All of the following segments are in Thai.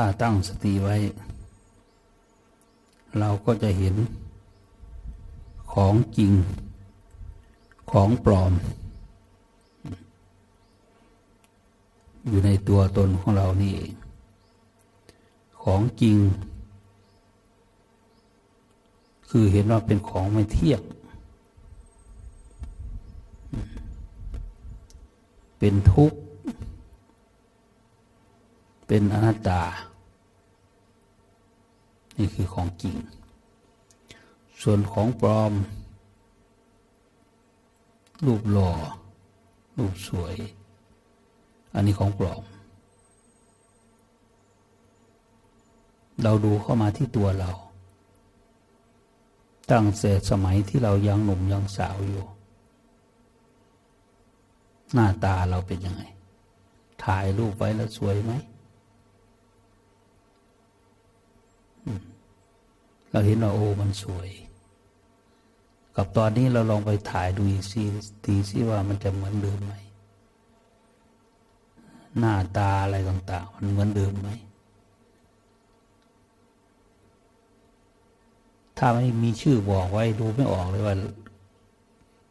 ถ้าตั้งสติไว้ เราก็จะเห็นของจริงของปลอม อยู่ในตัวตนของเรานี่เอง ของจริง คือเห็นว่าเป็นของไม่เที่ยงเป็นทุกข์ เป็นอนัตตา นี่คือของจริง ส่วนของปลอม รูปหล่อ รูปสวย อันนี้ของปลอม เราดูเข้ามาที่ตัวเรา ตั้งแต่สมัยที่เรายังหนุ่มยังสาวอยู่ หน้าตาเราเป็นยังไง ถ่ายรูปไว้แล้วสวยไหม เราเห็นว่าโอ้มันสวย กับตอนนี้เราลองไปถ่ายดูอีกสิทีสิว่ามันจะเหมือนเดิมไหม หน้าตาอะไรต่าง ๆ มันเหมือนเดิมไหม ถ้าไม่มีชื่อบอกไว้ดูไม่ออกเลยว่า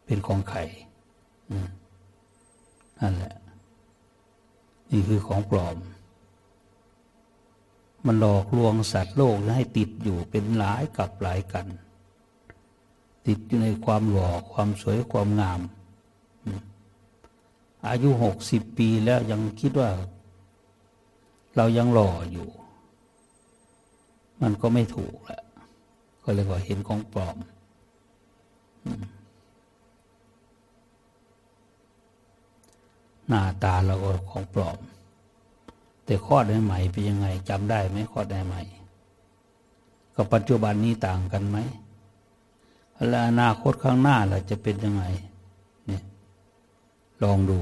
เป็นของใครอืมนั่นแหละ นี่คือของปลอม มันหลอกลวงสัตว์โลกให้ติดอยู่เป็นหลายกับหลายกัน ติดอยู่ในความหล่อความสวยความงาม อายุหกสิบปีแล้วยังคิดว่า เรายังหล่ออยู่ มันก็ไม่ถูกแหละก็เลยว่าเห็นของปลอมหน้าตาเราก็ของปลอม แต่ข้อได้ใหม่เป็นยังไงจำได้ไหมข้อได้ใหม่กับปัจจุบันนี้ต่างกันไหมและอนาคตข้างหน้าเราจะเป็นยังไงเนี่ยลองดู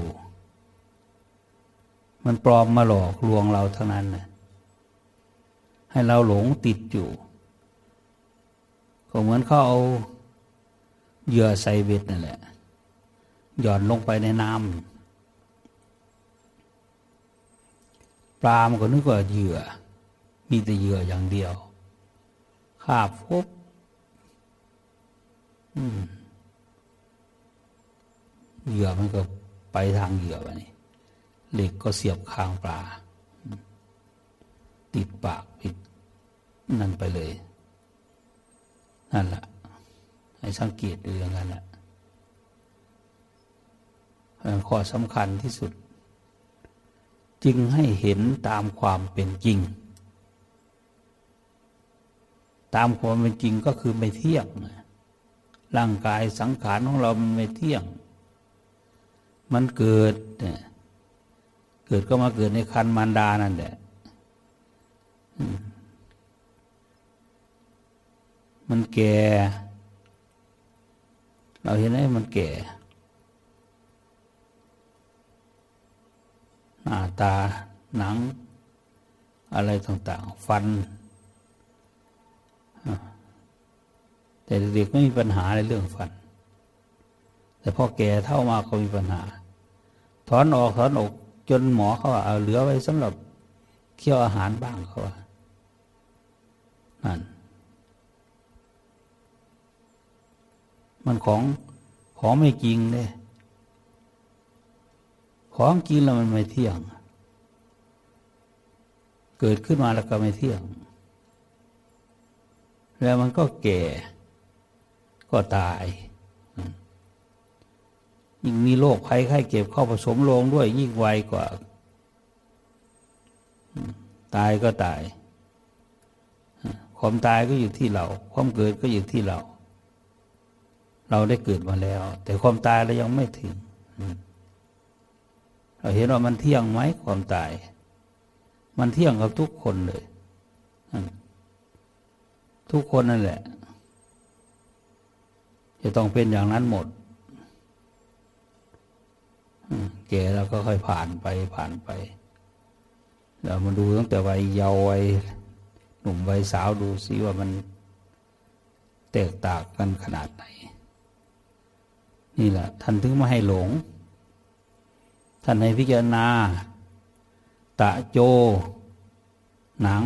มันปลอมมาหลอกลวงเราทั้งนั้นนะให้เราหลงติดอยู่ก็เหมือนเขาเอาเหยื่อใส่เบ็ดนั่นแหละหย่อนลงไปในน้ำ ปลามันก็นึกว่าเหยื่อ มีแต่เหยื่ออย่างเดียวคาบพบเหยื่อมันก็ไปทางเหยื่อไปนี่เหล็กก็เสียบคางปลา ติดปากปิดนั่นไปเลย นั่นแหละให้สังเกตดูอย่างนั้นแหละข้อสำคัญที่สุด จึงให้เห็นตามความเป็นจริง ตามความเป็นจริงก็คือไม่เที่ยง ร่างกายสังขารของเรามันไม่เที่ยง มันเกิด เกิดก็มาเกิดในคันมารดานั่นแหละ มันแก่ เราเห็นไหมมันแก่หน้า ตาหนัง อะไรต่างๆ ฟัน แต่เด็กไม่มีปัญหาในเรื่องฟัน แต่พอแก่เท่ามาก็มีปัญหา ถอนออกถอนออกจนหมอเขาว่าเอาเหลือไว้สำหรับเคี่ยวอาหารบ้างเขาว่านั่นมันของของไม่จริงเลย ของกินแล้วมันไม่เที่ยง เกิดขึ้นมาแล้วก็ไม่เที่ยง แล้วมันก็แก่ ก็ตาย ยิ่งมีโรคภัยไข้เจ็บเข้าผสมลงด้วย ยิ่งไวกว่า ตายก็ตาย ความตายก็อยู่ที่เรา ความเกิดก็อยู่ที่เรา เราได้เกิดมาแล้ว แต่ความตายเรายังไม่ถึง เราเห็นว่ามันเที่ยงไหมความตาย มันเที่ยงกับทุกคนเลย ทุกคนนั่นแหละ จะต้องเป็นอย่างนั้นหมดแก่แล้วก็ค่อยผ่านไปผ่านไป เรามาดูตั้งแต่วัยเยาว์วัยหนุ่มวัยสาวดูซิว่ามันแตกต่างกันขนาดไหน นี่แหละท่านถึงมาให้หลง ท่านให้พิจารณา ตะโจ หนัง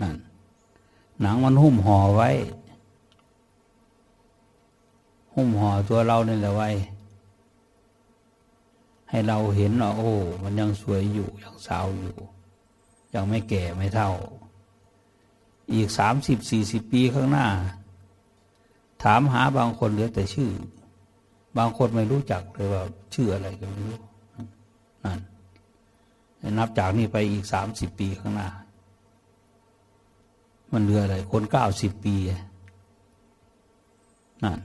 นั่นหนังมันหุ้มห่อไว้ หุ้มห่อตัวเราเนี่ยแหละไว้ ให้เราเห็นว่าโอ้ มันยังสวยอยู่ ยังสาวอยู่ ยังไม่แก่ไม่เท่า อีกสามสิบสี่สิบปีข้างหน้า ถามหาบางคนเหลือแต่ชื่อ บางคนไม่รู้จักเลยว่าชื่ออะไรก็ไม่รู้นั่นนับจากนี้ไปอีกสามสิบปีข้างหน้า มันเหลืออะไร คนเก้าสิบปีนั่น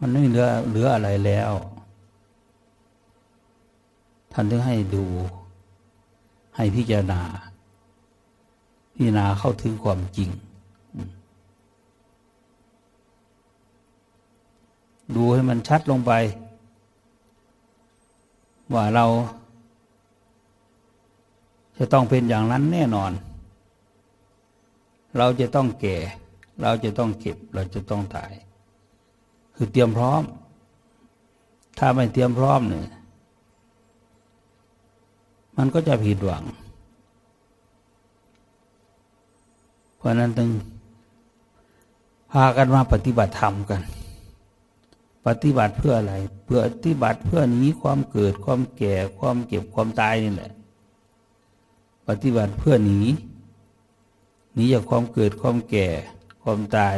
มันไม่เหลือเหลืออะไรแล้ว ท่านถึงให้ดู ให้พิจารณา พิจารณาเข้าถึงความจริง ดูให้มันชัดลงไป ว่าเรา จะต้องเป็นอย่างนั้นแน่นอน เราจะต้องแก่ เราจะต้องเก็บ เราจะต้องตาย คือเตรียมพร้อม ถ้าไม่เตรียมพร้อมเนี่ยมันก็จะผิดหวัง เพราะนั้นต้องพากันมาปฏิบัติธรรมกัน ปฏิบัติเพื่ออะไร เพื่อปฏิบัติเพื่อหนีความเกิดความแก่ความเก็บความตายนี่แหละ ปฏิบัติเพื่อหนีหนีจากความเกิดความแก่ความตาย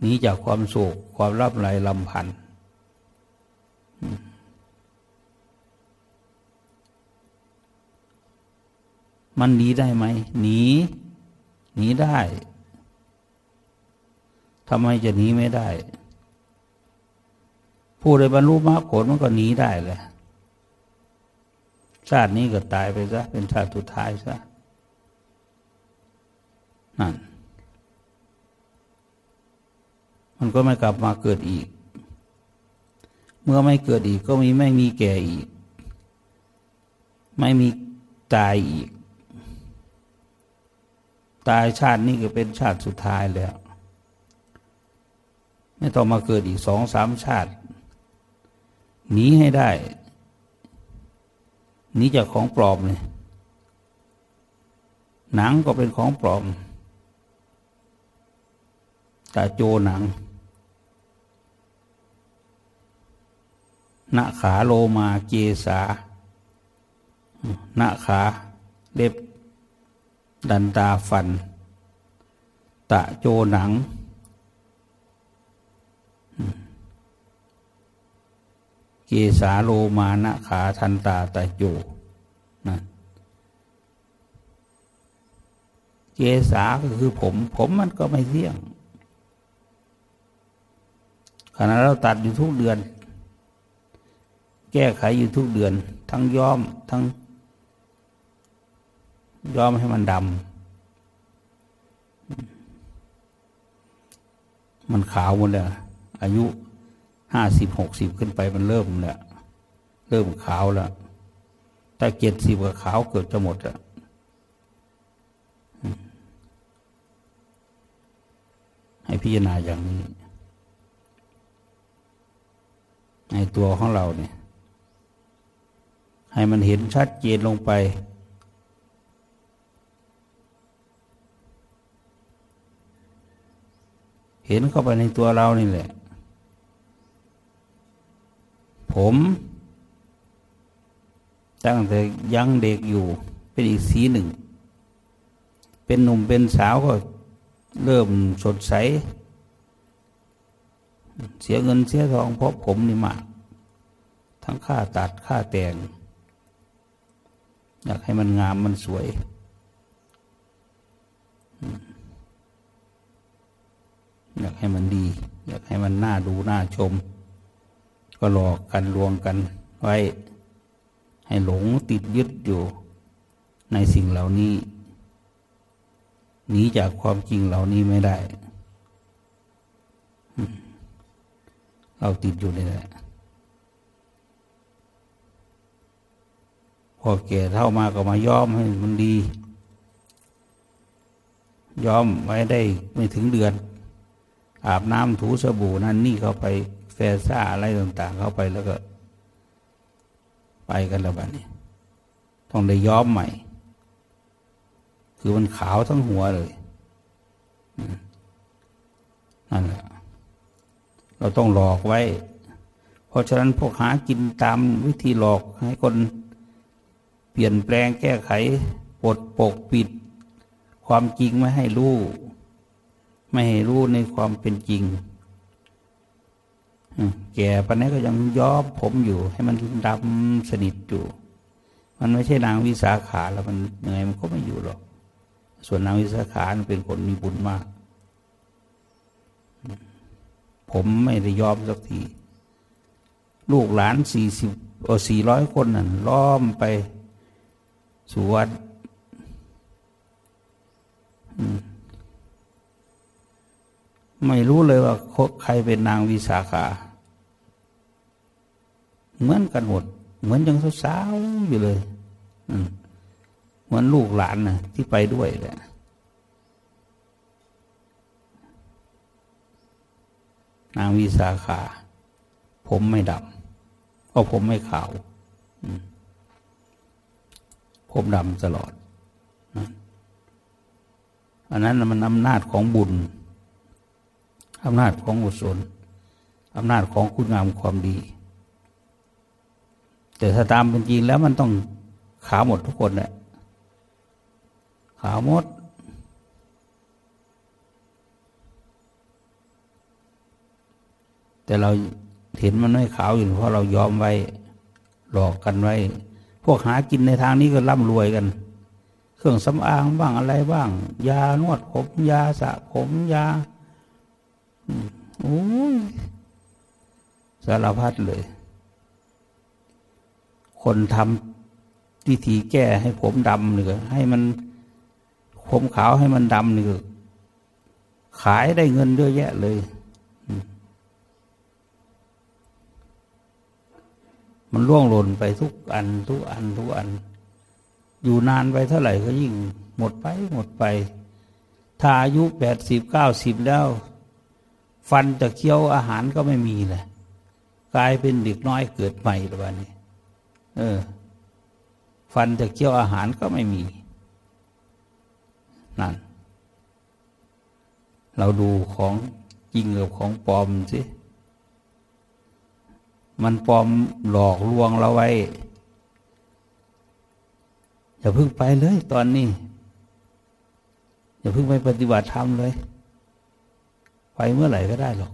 หนีจากความโศกความรับไหลลำพันธ์มันหนีได้ไหมหนีหนีได้ ทำไมจะหนีไม่ได้ ผู้ใดบรรลุมรรคผลมันก็หนีได้แหละชาตินี้ก็ตายไปซะเป็นชาติสุดท้ายซะนั่นมันก็ไม่กลับมาเกิดอีก เมื่อไม่เกิดอีกก็มีไม่มีแก่อีก ไม่มีตายอีก ตายชาตินี้ก็เป็นชาติสุดท้ายแล้ว ไม่ต้องมาเกิดอีกสองสามชาติหนีให้ได้หนีจากของปลอมเลยหนังก็เป็นของปลอมต่โจหนังนาขาโลมาเจสานาขาเล็บ ดันตาฟัน ตะโจหนัง เกสาโลมานะขาทันตาตะโจนะเกสาก็คือผม ผมมันก็ไม่เที่ยงขณะเราตัดอยู่ทุกเดือน แก้ไขอยู่ทุกเดือน ทั้งย้อมทั้งย้อมให้มันดำ มันขาวหมดเลยอายุ ห้าสิบหกสิบขึ้นไปมันเริ่มแล้วเริ่มขาวแล้วถ้าเจ็ดสิบก็ขาวเกือบจะหมดแล้วให้พิจารณาอย่างนี้ ในตัวของเราเนี่ย ให้มันเห็นชัดเจนลงไป เห็นเข้าไปในตัวเรานี่แหละ ผม ตั้งแต่ยังเด็กอยู่ เป็นอีกสีหนึ่ง เป็นหนุ่มเป็นสาวก็เริ่มสดใส เสียเงินเสียทองเพราะผมนี่มาก ทั้งค่าตัดค่าแต่ง อยากให้มันงามมันสวยอยากให้มันดี อยากให้มันน่าดูน่าชม ก็หลอกกันลวงกันไว้ ให้หลงติดยึดอยู่ในสิ่งเหล่านี้หนีจากความจริงเหล่านี้ไม่ได้ เราติดอยู่นี่แหละพอแก่เท่ามาก็มาย้อมให้มันดี ย้อมไว้ได้ไม่ถึงเดือน อาบน้ำถูสบู่นั่นนี่เข้าไป ฟซ่าอะไรต่างๆ เข้าไปแล้วก็ ไปกันแล้วบ้านี้ต้องได้ย้อมใหม่ คือมันขาวทั้งหัวเลยนั่นแหละเราต้องหลอกไว้ เพราะฉะนั้นพวกหากินตามวิธีหลอกให้คนเปลี่ยนแปลงแก้ไขปดปกปิด ความจริงไม่ให้รู้ ไม่ให้รู้ในความเป็นจริง แก่ปานนี้ก็ยังย้อมผมอยู่ ให้มันดำสนิทอยู่ มันไม่ใช่นางวิสาขาแล้วมันยังไงมันก็ไม่อยู่หรอก ส่วนนางวิสาขาเป็นคนมีบุญมาก ผมไม่ได้ยอมสักที ลูกหลานสี่สิบโอสี่ร้อยคนนั่นล้อมไปสู่วัดไม่รู้เลยว่าใครเป็นนางวิสาขา เหมือนกันหมด เหมือนยังสาวๆอยู่เลยเหมือนลูกหลานนะที่ไปด้วยแหละนางวิสาขา ผมไม่ดำเพราะผมไม่ขาวผมดำตลอดอันนั้นมันอำนาจของบุญอำนาจของอุศลอำนาจของคุณงามความดี แต่ถ้าตามเป็นจริงแล้วมันต้องขาวหมดทุกคนแหละขาวหมด แต่เราเห็นมันไม่ขาวอยู่เพราะเรายอมไว้หลอกกันไว้ พวกหากินในทางนี้ก็ร่ำรวยกัน เครื่องสำอางบ้างอะไรบ้าง ยานวดผม ยาสระผมยาโอ้ยสารพัดเลย คนทำวิธีแก้ให้ผมดำนี่ก็ให้มันผมขาวให้มันดำนี่ก็ขายได้เงินเยอะแยะเลยมันล่วงหล่นไปทุกอัน ทุกอัน ทุกอัน อยู่นานไปเท่าไหร่ก็ยิ่ง หมดไปหมดไป ถ้าอายุแปดสิบเก้าสิบแล้ว ฟันจะเคี้ยวอาหารก็ไม่มีเลยกลายเป็นเด็กน้อยเกิดใหม่หรือเปล่านี่ เออ ฟันจะเคี้ยวอาหารก็ไม่มี นั่น เราดูของจริงกับของปลอมสิ มันปลอมหลอกลวงเราไว้ อย่าเพิ่งไปเลยตอนนี้ อย่าเพิ่งไปปฏิบัติธรรมเลย ไปเมื่อไหร่ก็ได้หรอก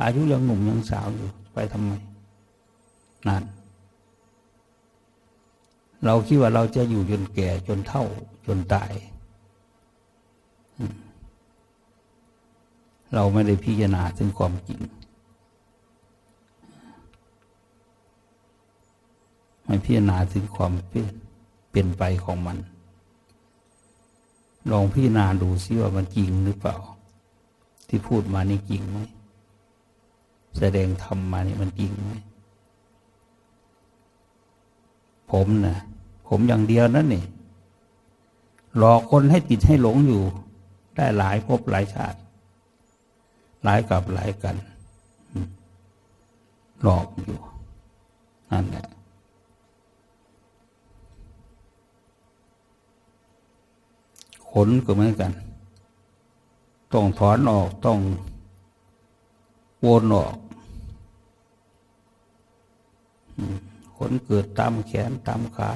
อายุยังหนุ่มยังสาวอยู่ ไปทำไมนั่น เราคิดว่าเราจะอยู่จนแก่จนเท่าจนตาย เราไม่ได้พิจารณาถึงความจริง ไม่พิจารณาถึงความเปลี่ยนเปลี่ยนไปของมัน ลองพิจารณาดูซิว่ามันจริงหรือเปล่า ที่พูดมานี่จริงไหมแสดงธรรมมานี่มันจริงไหมผมน่ะ ผมอย่างเดียวนั่นนี่ หลอกคนให้ติดให้หลงอยู่ ได้หลายภพหลายชาติ หลายกับหลายกัน หลอกอยู่ นั่นแหละขนก็เหมือนกัน ต้องถอนออกต้องวนออกขนเกิดตามแขนตามขา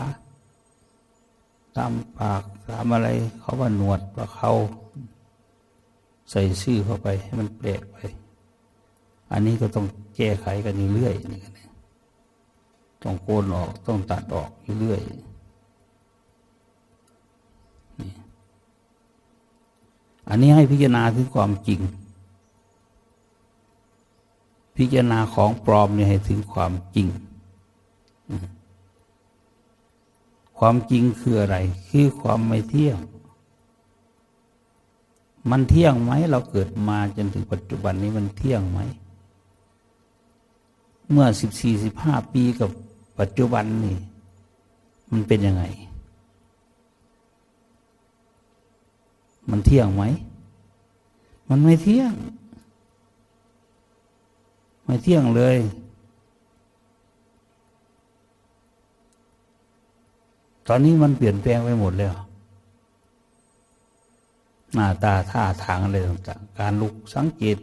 ตามปากตามอะไร เขาว่าหนวดว่าเขาใส่ชื่อเข้าไปให้มันแปลกไป อันนี้ก็ต้องแก้ไขกันเรื่อยๆนี่กันต้องโกนออกต้องตัดออกเรื่อยๆอันนี้ให้พิจารณาถึงความจริง พิจารณาของปลอมเนี่ยให้ถึงความจริง ความจริงคืออะไร คือความไม่เที่ยง มันเที่ยงไหมเราเกิดมาจนถึงปัจจุบันนี้มันเที่ยงไหม เมื่อสิบสี่สิบห้าปีกับปัจจุบันนี่ มันเป็นยังไง มันเที่ยงไหม มันไม่เที่ยง ไม่เที่ยงเลย ตอนนี้มันเปลี่ยนแปลงไปหมดแล้ว หน้าตาท่าทางอะไรต่างๆ การลุกสังเกต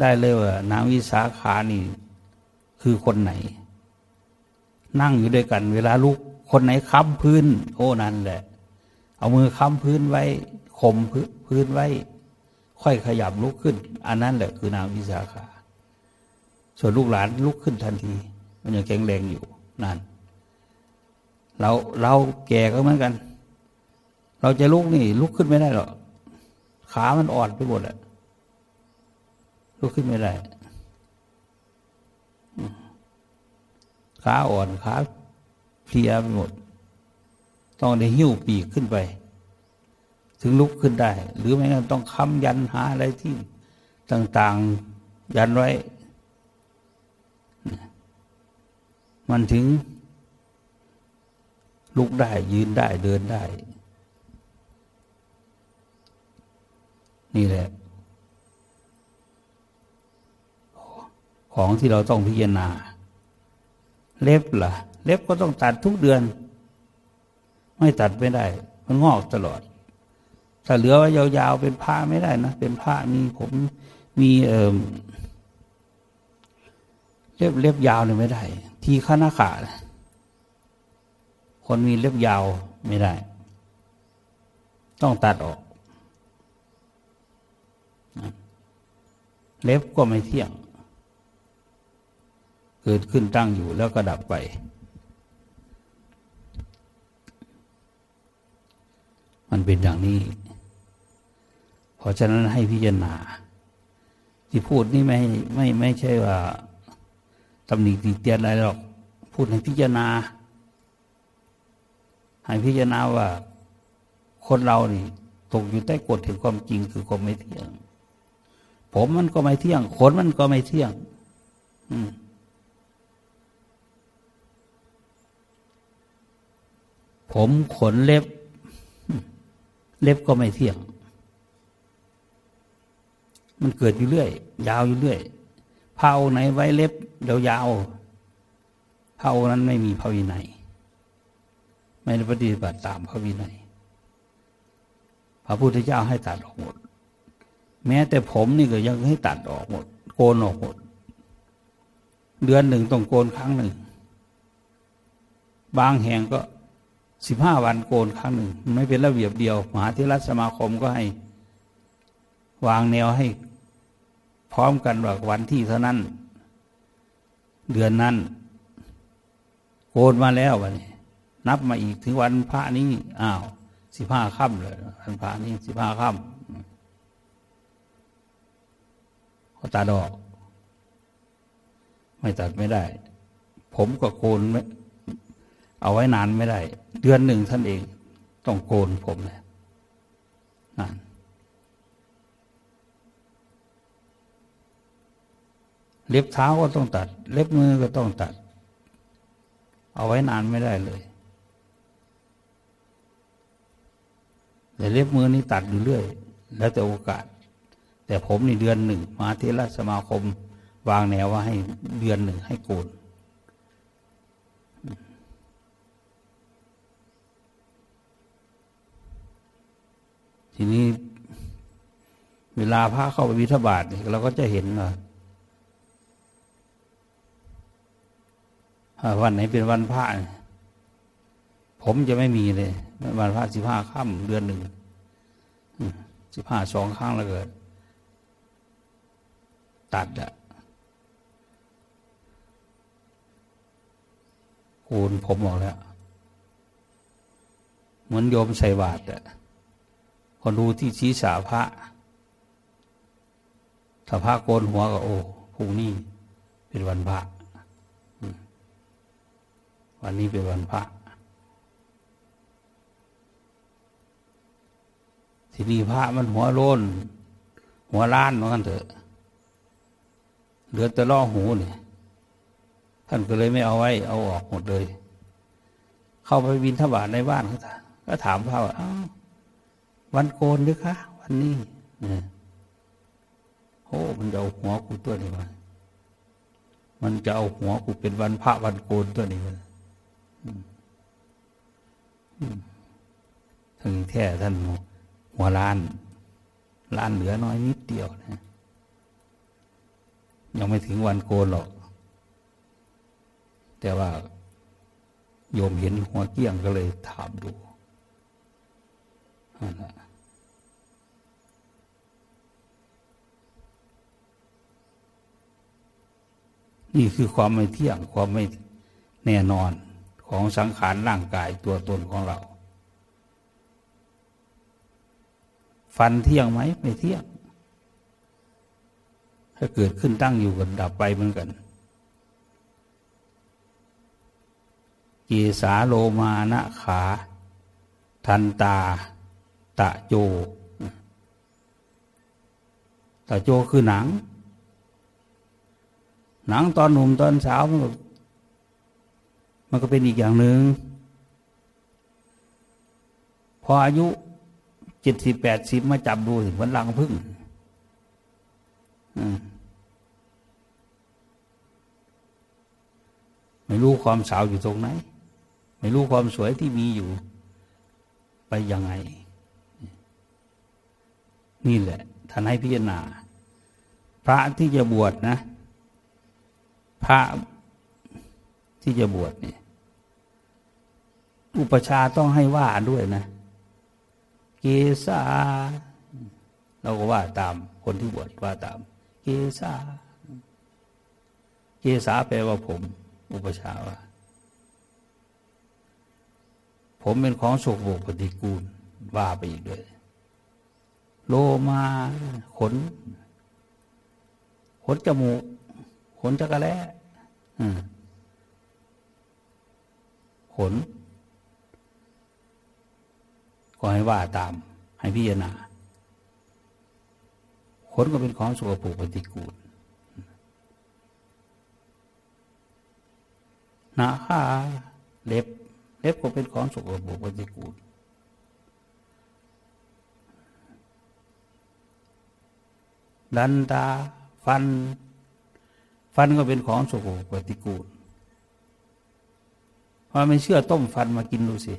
ได้เลยว่านางวิสาขานี่ คือคนไหน นั่งอยู่ด้วยกัน เวลาลุกคนไหนค้ำพื้น โอ้นั่นแหละ เอามือค้ำพื้นไว้ข่มพื้นไว้ ค่อยขยับลุกขึ้น อันนั้นแหละคือนางวิสาขา ส่วนลูกหลานลุกขึ้นทันที มันยังแข็งแรงอยู่นั่น เราเราแก่ก็เหมือนกัน เราจะลุกนี่ ลุกขึ้นไม่ได้หรอกขามันอ่อนไปหมดแหละลุกขึ้นไม่ได้ขาอ่อนขาเพลียไปหมด ต้องได้หิ้วปีกขึ้นไป ถึงลุกขึ้นได้ หรือไม่งั้นต้องค้ำยันหาอะไรที่ต่าง ๆ ยันไว้ มันถึง ลุกได้ยืนได้เดินได้ นี่แหละ ของที่เราต้องพิจารณา เล็บละ่ะ เล็บก็ต้องตัดทุกเดือน ไม่ตัดไม่ได้ มันงอกตลอด ถ้าเหลือไว้ยาวๆเป็นผ้าไม่ได้นะ เป็นผ้ามีผมมีเอ่อเล็บเล็บยาวเนี่ยไม่ได้ ทีข้าหน้าขา คนมีเล็บยาวไม่ได้ ต้องตัดออก เล็บก็ไม่เที่ยง เกิดขึ้นตั้งอยู่แล้วก็ดับไป มันเป็นอย่างนี้ เพราะฉะนั้นให้พิจารณา ที่พูดนี่ไม่ไม่ไม่ใช่ว่าตำหนิติเตียนอะไรหรอก พูดให้พิจารณา ให้พิจารณาว่าคนเรานี่ตกอยู่ใต้กฎแห่งความจริงคือความไม่เที่ยง ผมมันก็ไม่เที่ยงขนมันก็ไม่เที่ยง อืมผมขนเล็บ เล็บก็ไม่เที่ยง มันเกิดอยู่เรื่อย ยาวอยู่เรื่อยเผาไหนไว้เล็บเดี๋ยวยาวเผานั้นไม่มีพระวินัยไไม่ได้ปฏิบัติตามพระวินัย พระพุทธเจ้าให้ตัดออกหมด แม้แต่ผมนี่ก็ยังให้ตัดออกหมด โกนออกหมด เดือนหนึ่งต้องโกนครั้งหนึ่ง บางแห่งก็สิบห้าวันโกนครั้งหนึ่ง ไม่เป็นระเบียบเดียว มหาเทรสมาคมก็ให้ วางแนวให้พร้อมกันว่าวันที่เท่านั้น เดือนนั้น โกนมาแล้ววันนี้ นับมาอีกถึงวันพระนี้อ้าวสิบห้าค่ำเลยวันพระนี้สิบห้าค่ำเขาตาดอก ไม่ตัดไม่ได้ ผมก็โกนไม่เอาไว้นานไม่ได้ เดือนหนึ่งท่านเอง ต้องโกนผมเลยนานเล็บเท้าก็ต้องตัด เล็บมือก็ต้องตัด เอาไว้นานไม่ได้เลย แต่เล็บมือนี่ตัดอยู่เรื่อย แล้วแต่โอกาส แต่ผมนี่เดือนหนึ่งมาเทรสมาคม วางแนวว่าให้เดือนหนึ่งให้โกนทีนี้เวลาพระเข้าไปวิทบาทเราก็จะเห็นว่าวันไหนเป็นวันพระ ผมจะไม่มีเลยวันพระสิบห้าค่ำเดือนหนึ่งสิบห้าสองครั้งแล้วเกิด ตัดอะโูนผมออกแล้ว เหมือนโยมใส่บาตรอะพอดูที่ศีรษะพระถ้าพระโกนหัวก็โอ้พรุ่งนี้เป็นวันพระวันนี้เป็นวันพระ ทีนี้พระมันหัวโลนหัวล้านเหมือนกันเถอะ เหลือแต่ล่อหูเนี่ยท่านก็เลยไม่เอาไว้ เอาออกหมดเลย เข้าไปบินทบาทในบ้านเขาก็ถามพระว่าวันโกนหรือคะ วันนี้เนี่ยโอ้มันจะเอาหัวกูตัวนี้มามันจะเอาหัวกูเป็นวันพระวันโกนตัวนี้มาถึงแท้ท่านหั วล้าน ล้านเหลือน้อยนิดเดียวนะยังไม่ถึงวันโกนหรอก แต่ว่าโยมเห็นหัวเกี้ยงก็เลยถามดูนี่คือความไม่เที่ยงความไม่แน่นอนของสังขารร่างกายตัวตนของเรา ฟันเที่ยงไหมไม่เที่ยง ถ้าเกิดขึ้นตั้งอยู่กันดับไปเหมือนกันกีสาโลมานะขา ทันตา ตะโจ ตะโจคือหนัง หนังตอนหนุ่มตอนสาวมันมันก็เป็นอีกอย่างหนึ่งพออายุ จ็ดสิบแปดสิบมาจับดูเหมือนลังพึ่งไม่รู้ความสาวอยู่ตรงไหน ไม่รู้ความสวยที่มีอยู่ ไปยังไง นี่แหละท่านให้พิจารณา พระที่จะบวชนะ พระที่จะบวชเนี่ยอุปชาต้องให้ว่าด้วยนะ เกษาเราก็ว่าตามคนที่บวชว่าตาม เกษาเกษาแปลว่าผม อุปชาว่า ผมเป็นของโสกโบกปฏิกูลว่าไปอีกด้วย โลมาขน ขนจมูก ขนจักระแล้ขน ก็ให้ว่าตามให้พิจารณาขนก็เป็นของสกปรกปฏิกูลหนาขาเล็บ เล็บก็เป็นของสกปรกปฏิกูลดันตาฟัน ฟันก็เป็นของสกปรกปฏิกูลพอไม่เชื่อต้มฟันมากินดูสิ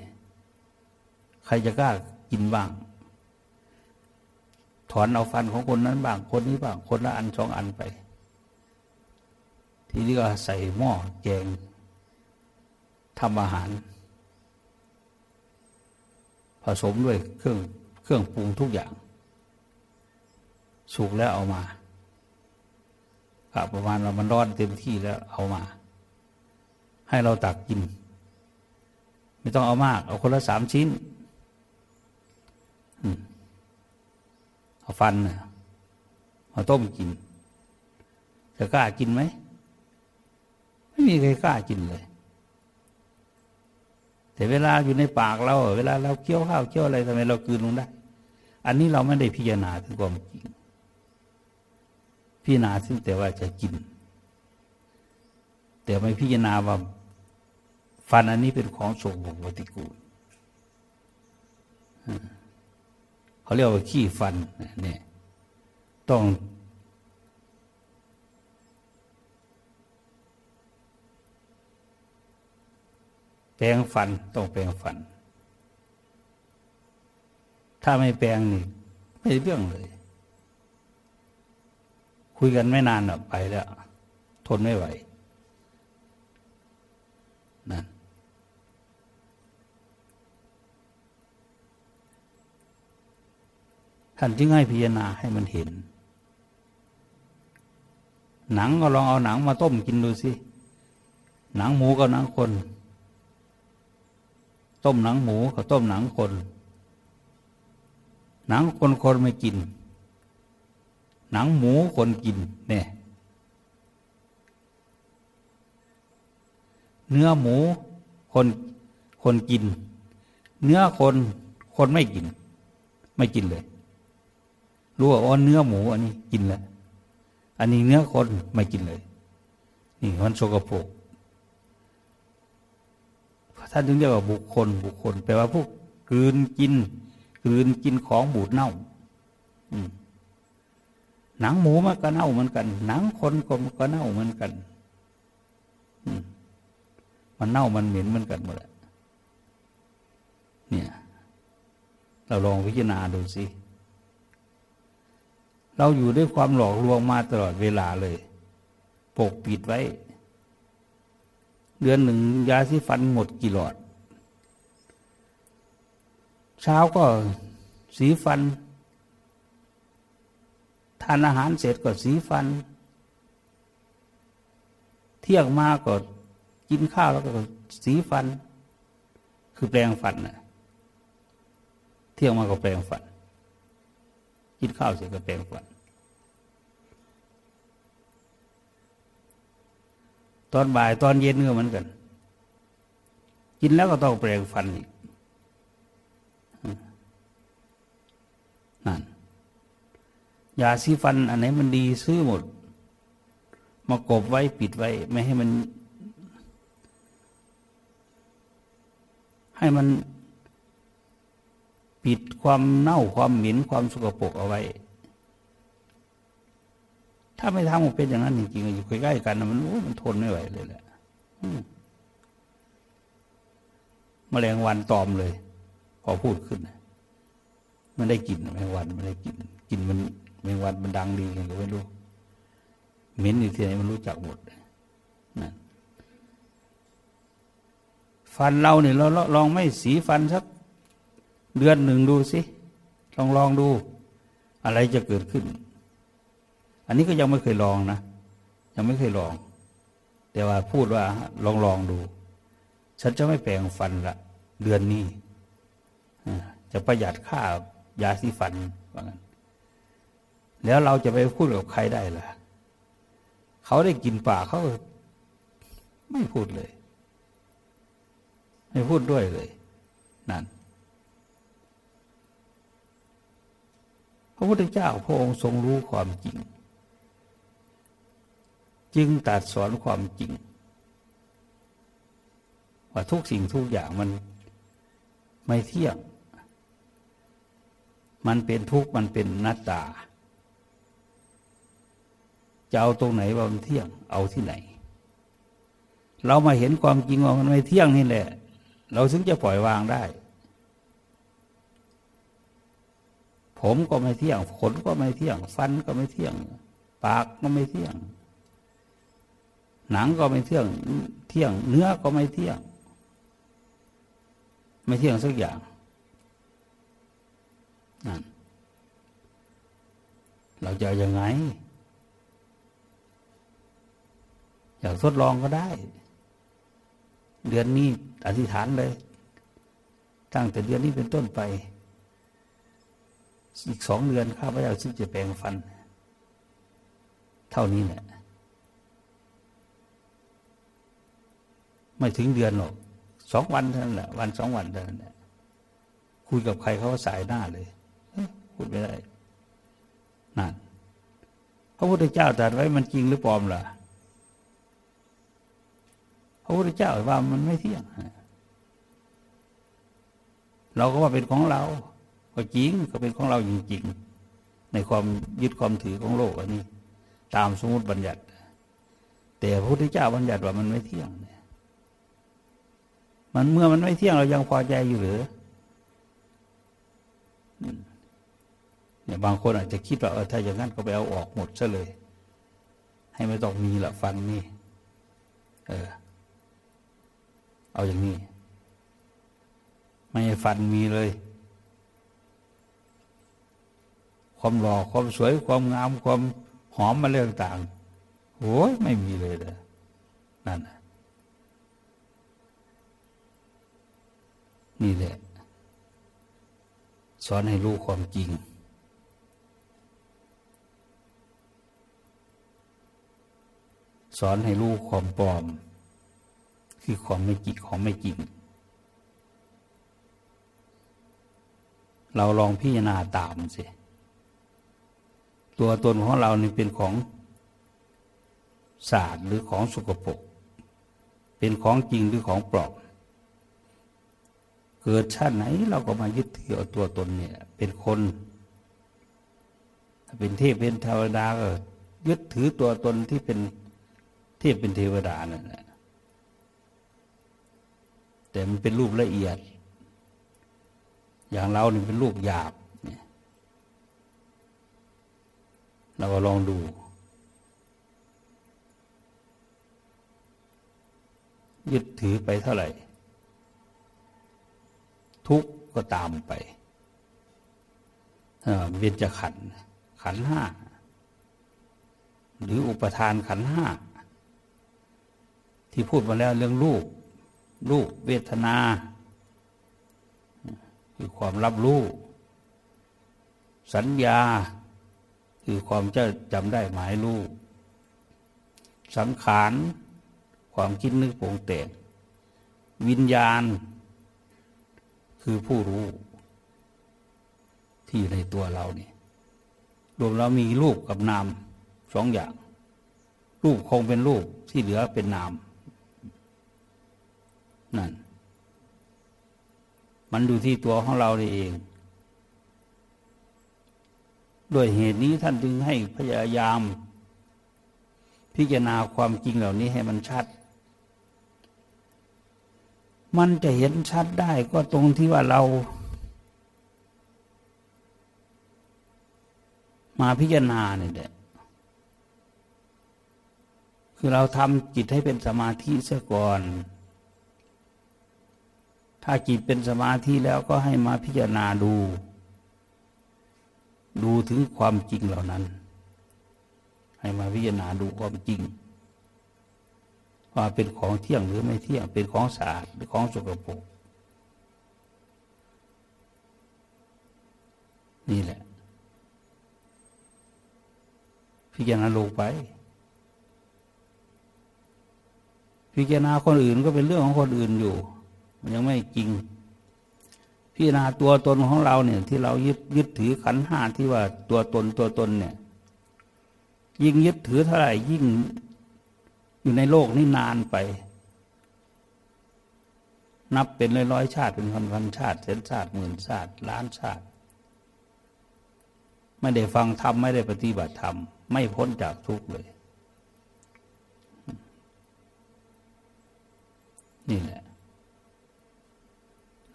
ใครจะกล้ากินบ้าง ถอนเอาฟันของคนนั้นบ้าง คนนี้บ้าง คนละอันสองอันไป ทีนี้ก็ใส่หม้อแกงทำอาหาร ผสมด้วยเครื่องเครื่องปรุงทุกอย่าง สุกแล้วเอามาประมาณเรามันร้อนเต็มที่แล้วเอามา ให้เราตักกิน ไม่ต้องเอามาก เอาคนละสามชิ้น เอาฟันเอาต้มกินจะกล้ากินไหม ไม่มีใครกล้ากินเลย แต่เวลาอยู่ในปากเรา เวลาเราเคี้ยวข้าวเคี้ยวอะไรทำไมเรากืนลงได้ อันนี้เราไม่ได้พิจารณาถึงความจริง พิจารณาถึงแต่ว่าจะกิน แต่ไม่พิจารณาว่าฟันอันนี้เป็นของโสมบกปฏิกูล เขาเรียกว่าขี้ฟันเนี่ยต้องแปรงฟันต้องแปรงฟัน ถ้าไม่แปรงนี่ไม่เรื่องเลย คุยกันไม่นานหรอกไปแล้ว ทนไม่ไหวนั่น ท่านจึงให้พิจารณาให้มันเห็น หนังก็ลองเอาหนังมาต้มกินดูสิหนังหมูกับหนังคน ต้มหนังหมูกับต้มหนังคน หนังคนคนไม่กิน หนังหมูคนกินเนี่ยเนื้อหมูคนคนกิน เนื้อคนคนไม่กิน ไม่กินเลย รู้ว่าอ๋อเนื้อหมูอันนี้กินแล้วอันนี้เนื้อคนไม่กินเลย นี่มันโสกโปรกท่านถึงเรียกว่าบุคคล บุคคลแปลว่าพวกกลืนกินกลืนกินของบูดเน่าหนังหมูมันก็เน่าเหมือนกัน หนังคนก็เน่าเหมือนกันมันเน่ามันเหม็นเหมือนกันหมดแหละเนี่ย เราลองพิจารณาดูสิ เราอยู่ด้วยความหลอกลวงมาตลอดเวลาเลย ปกปิดไว้ เดือนหนึ่งยาสีฟันหมดกี่หลอด เช้าก็สีฟัน ทานอาหารเสร็จก็สีฟัน เที่ยงมาก็กินข้าวแล้วก็สีฟัน คือแปลงฟันนะเที่ยงมาก็แปลงฟัน กินข้าวเสร็จก็แปลงฟัน ตอนบ่ายตอนเย็นก็เหมือนกัน กินแล้วก็ต้องแปลงฟันอีกนั่นยาสีฟันอันไหนมันดีซื้อหมด มากบไว้ปิดไว้ ไม่ให้มัน ให้มัน ปิดความเน่าความหมิ่นความสกปรกเอาไว้ ถ้าไม่ทำมันเป็นอย่างนั้นจริงๆอยู่ใกล้ๆกันมันมันทนไม่ไหวเลยแหละมแมลงวันตอมเลย พอพูดขึ้นมันได้กลิ่นแมลงวันมันได้กลิ่นกลิ่นมันแมลงวันมันดังดีกันก็ไม่รู้เหม็นอยู่ที่ไหนมันรู้จักหมดนั่นฟันเราเนี่ยเราลองไม่สีฟันสัก เดือนหนึ่งดูสิลองลองดู อะไรจะเกิดขึ้น อันนี้ก็ยังไม่เคยลองนะ ยังไม่เคยลอง แต่ว่าพูดว่าลองลองดู ฉันจะไม่แปลงฟันละเดือนนี้จะประหยัดค่ายาสีฟันว่างั้นแล้วเราจะไปพูดกับใครได้ล่ะ เขาได้กินป่าเขาไม่พูดเลย ไม่พูดด้วยเลย นั่น พระพุทธเจ้าพระองค์ทรงรู้ความจริง จึงตัดสอนความจริง ว่าทุกสิ่งทุกอย่างมันไม่เที่ยง มันเป็นทุกข์มันเป็นนัตตา จะเอาตรงไหนว่ามันเที่ยง เอาที่ไหน เรามาเห็นความจริงว่ามันไม่เที่ยงนี่แหละ เราถึงจะปล่อยวางได้ ผมก็ไม่เที่ยง ขนก็ไม่เที่ยง ฟันก็ไม่เที่ยง ปากก็ไม่เที่ยง หนังก็ไม่เที่ยง เที่ยง เนื้อก็ไม่เที่ยง ไม่เที่ยงสักอย่างนั่นเราจะยังไง อยากทดลองก็ได้ เดือนนี้อธิษฐานเลย ตั้งแต่เดือนนี้เป็นต้นไป อีกสองเดือนข้าพเจ้าซึ่งจะแปลงฟัน เท่านี้แหละ ไม่ถึงเดือนหรอกสองวันเท่านั้นแหละวันสองวันเท่านั้นแหละคุยกับใครเขาสายหน้าเลยพูดไม่ได้นั่นพระพุทธเจ้าตรัสไว้มันจริงหรือปลอมล่ะพระพุทธเจ้าว่ามันไม่เที่ยง เราก็ว่าเป็นของเรา ก็จริงก็เป็นของเราจริงๆ ในความยึดความถือของโลกอันนี้ ตามสมมติบัญญัติ แต่พระพุทธเจ้าบัญญัติว่ามันไม่เที่ยงเนี่ยมันเมื่อมันไม่เที่ยงเรายังพอใจอยู่หรือเนี่ยบางคนอาจจะคิดว่าเออถ้าอย่างนั้นก็ไปเอาออกหมดซะเลย ให้ไม่ต้องมีละฟันนี่เออ เอาอย่างนี้ ไม่ฟันมีเลย ความหล่อความสวยความงามความหอมมาเรื่องต่างโอ้ยไม่มีเลยเลยนั่นนี่แหละ สอนให้รู้ความจริง สอนให้รู้ความปลอม คือความไม่จริงของไม่จริง เราลองพิจารณาตามสิ ตัวตนของเรานี่เป็นของศาสตร์หรือของสุกปกเป็นของจริงหรือของปลอบเกิดชาติไหนเราก็มายึดถือตัวตนเนี่ย เป็นคนเป็นเทพเป็นเทวดาก็ยึดถือตัวตนที่เป็นเทพเป็นเทวดานั่นแหละแต่มันเป็นรูปละเอียด อย่างเราเนี่เป็นรูปหยาบ เราก็ลองดู ยึดถือไปเท่าไหร่ ทุกก็ตามไปเวียนจะขัน ขันห้า หรืออุปทานขันห้า ที่พูดมาแล้วเรื่องรูป รูปเวทนา คือความรับรู้ สัญญา คือความจะจำได้หมายรู้สังขารความคิดนึกปรุงแต่งวิญญาณ คือผู้รู้ ที่ในตัวเรานี่รวมเรามีรูปกับนามสองอย่าง รูปคงเป็นรูปที่เหลือเป็นนามนั่น มันดูที่ตัวของเราเอง ด้วยเหตุนี้ท่านจึงให้พยายาม พิจารณาความจริงเหล่านี้ให้มันชัด มันจะเห็นชัดได้ก็ตรงที่ว่าเรา มาพิจารณาเนี่ยแหละคือเราทำจิตให้เป็นสมาธิเสียก่อน ถ้าจิตเป็นสมาธิแล้วก็ให้มาพิจารณาดู ดูถึงความจริงเหล่านั้น ให้มาพิจารณาดูความจริง ว่าเป็นของเที่ยงหรือไม่เที่ยง เป็นของสะอาดหรือของสกปรกนี่แหละ พิจารณาลงไป พิจารณาคนอื่นก็เป็นเรื่องของคนอื่นอยู่ มันยังไม่จริง พิจารณาตัวตนของเราเนี่ย ที่เรายึดยึดถือขันห้าที่ว่าตัวตนตัวตนเนี่ย ยิ่งยึดถือเท่าไหร่ยิ่งอยู่ในโลกนี้นานไป นับเป็นร้อยร้อยชาติเป็นพันพันชาติเศนชาติหมื่นชาติล้านชาติ ไม่ได้ฟังธรรมไม่ได้ปฏิบัติธรรมไม่พ้นจากทุกข์เลย นี่แหละ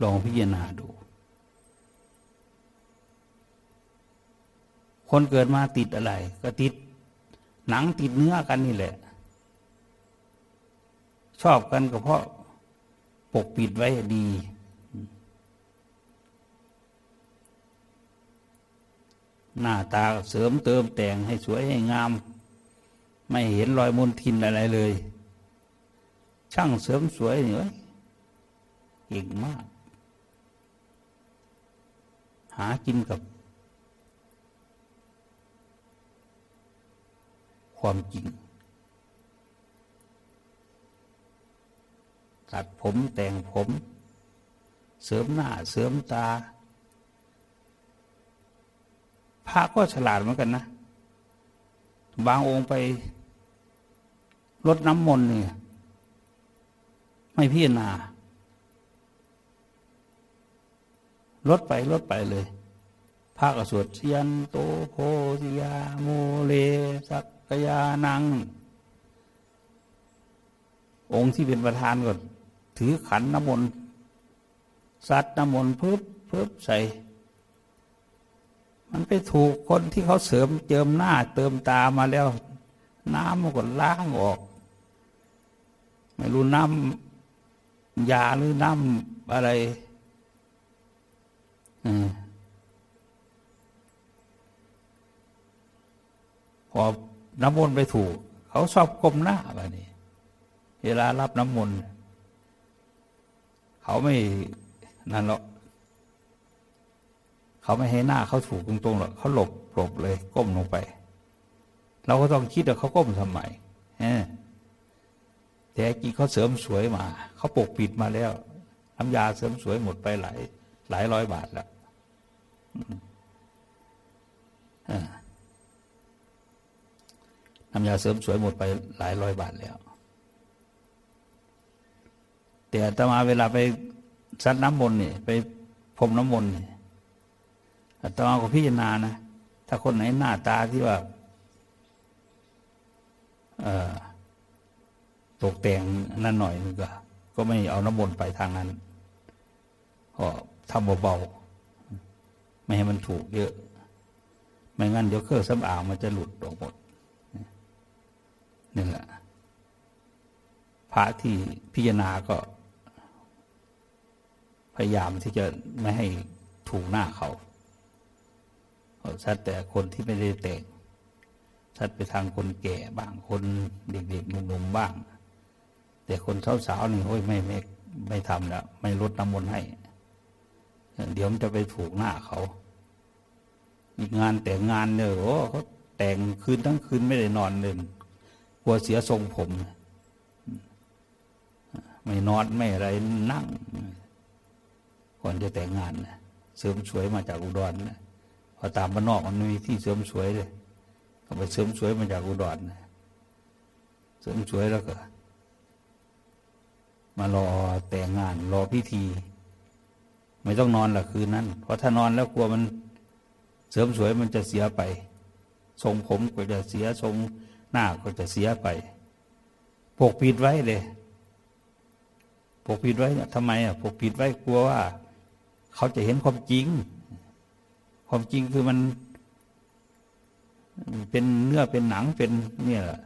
ลองพิจารณาดู คนเกิดมาติดอะไร ก็ติด หนังติดเนื้อกันนี่แหละ ชอบกันก็เพราะปกปิดไว้ดี หน้าตาเสริมเติมแต่งให้สวยให้งาม ไม่เห็นรอยมลทินอะไรเลย ช่างเสริมสวยเนี่ยเก่งมาก หากินกับ ความจริง ตัดผมแต่งผม เสริมหน้าเสริมตา พระก็ฉลาดเหมือนกันนะ บางองค์ไปลดน้ำมนต์เนี่ย ไม่พิจารณา ลดไปลดไปเลยภาคสวดเชียนโตโพธิยาโมเลสักยานัง องค์ที่เป็นประธานก็ถือขันน้ำมนต์สัตว์น้ำมนต์พึบพึบใส่ มันไปถูกคนที่เขาเสริมเจิมหน้าเติมตามาแล้ว น้ำมันก็ล้างออก ไม่รู้น้ำยาหรือน้ำอะไร พอน้ำมนต์ไปถูก เขาชอบก้มหน้าแบบนี้ เวลารับน้ำมนต์เขาไม่นั่นหรอกเขาไม่ให้หน้าเขาถูกตรงๆหรอกเขาหลบหลบเลย ก้มลงไป เราก็ต้องคิดว่าเขาก้มทำไมแต่จริงเขาเสริมสวยมา เขาปกปิดมาแล้วน้ำยาเสริมสวยหมดไปหลาย หลายร้อยบาทแล้วน้ำยาเสริมสวยหมดไปหลายร้อยบาทแล้ว แต่ตมาเวลาไปซัดน้ำมนต์นี่ไปพรมน้ำมนต์นี่ตมาก็พิจารณานะถ้าคนไหนหน้าตาที่ว่าตกแต่งนั่นหน่อยก็ ก็ไม่เอาน้ำมนต์ไปทางนั้นก็ ทำเบาๆไม่ให้มันถูกเยอะ ไม่งั้นเดี๋ยวเครื่องสำอางมันจะหลุดออกหมดนี่แหละพระที่พิจารณาก็ พยายามที่จะไม่ให้ถูกหน้าเขาชัดแต่คนที่ไม่ได้แต่งชัดไปทางคนแก่บ้างคนเด็กๆหนุ่มๆบ้าง แต่คนสาวๆนี่โอ้ยไม่ไม่ไม่ทำแล้วไม่ลดน้ำมนต์ให้ เดี๋ยวมันจะไปถูกหน้าเขา อีกงานแต่งงานเนี่ยโอ้เขาแต่งคืนทั้งคืนไม่ได้นอนเลยกลัวเสียทรงผม ไม่นอนไม่อะไรนั่ง ก่อนจะแต่งงานนะเสริมสวยมาจากอุดรนะพอตามบ้านนอกมันมีที่เสริมสวยเลยเขาไปเสริมสวยมาจากอุดรนะเสริมสวยแล้วก็มารอแต่งงานรอพิธี ไม่ต้องนอนหละคืนนั้น เพราะถ้านอนแล้วกลัวมันเสริมสวยมันจะเสียไป ทรงผมก็จะเสียทรงหน้าก็จะเสียไปปกปิดไว้เลยปกปิดไว้เนี่ยทำไมอะปกปิดไว้กลัวว่า เขาจะเห็นความจริง ความจริงคือมัน เป็นเนื้อเป็นหนังเป็นเนี่ยแหละ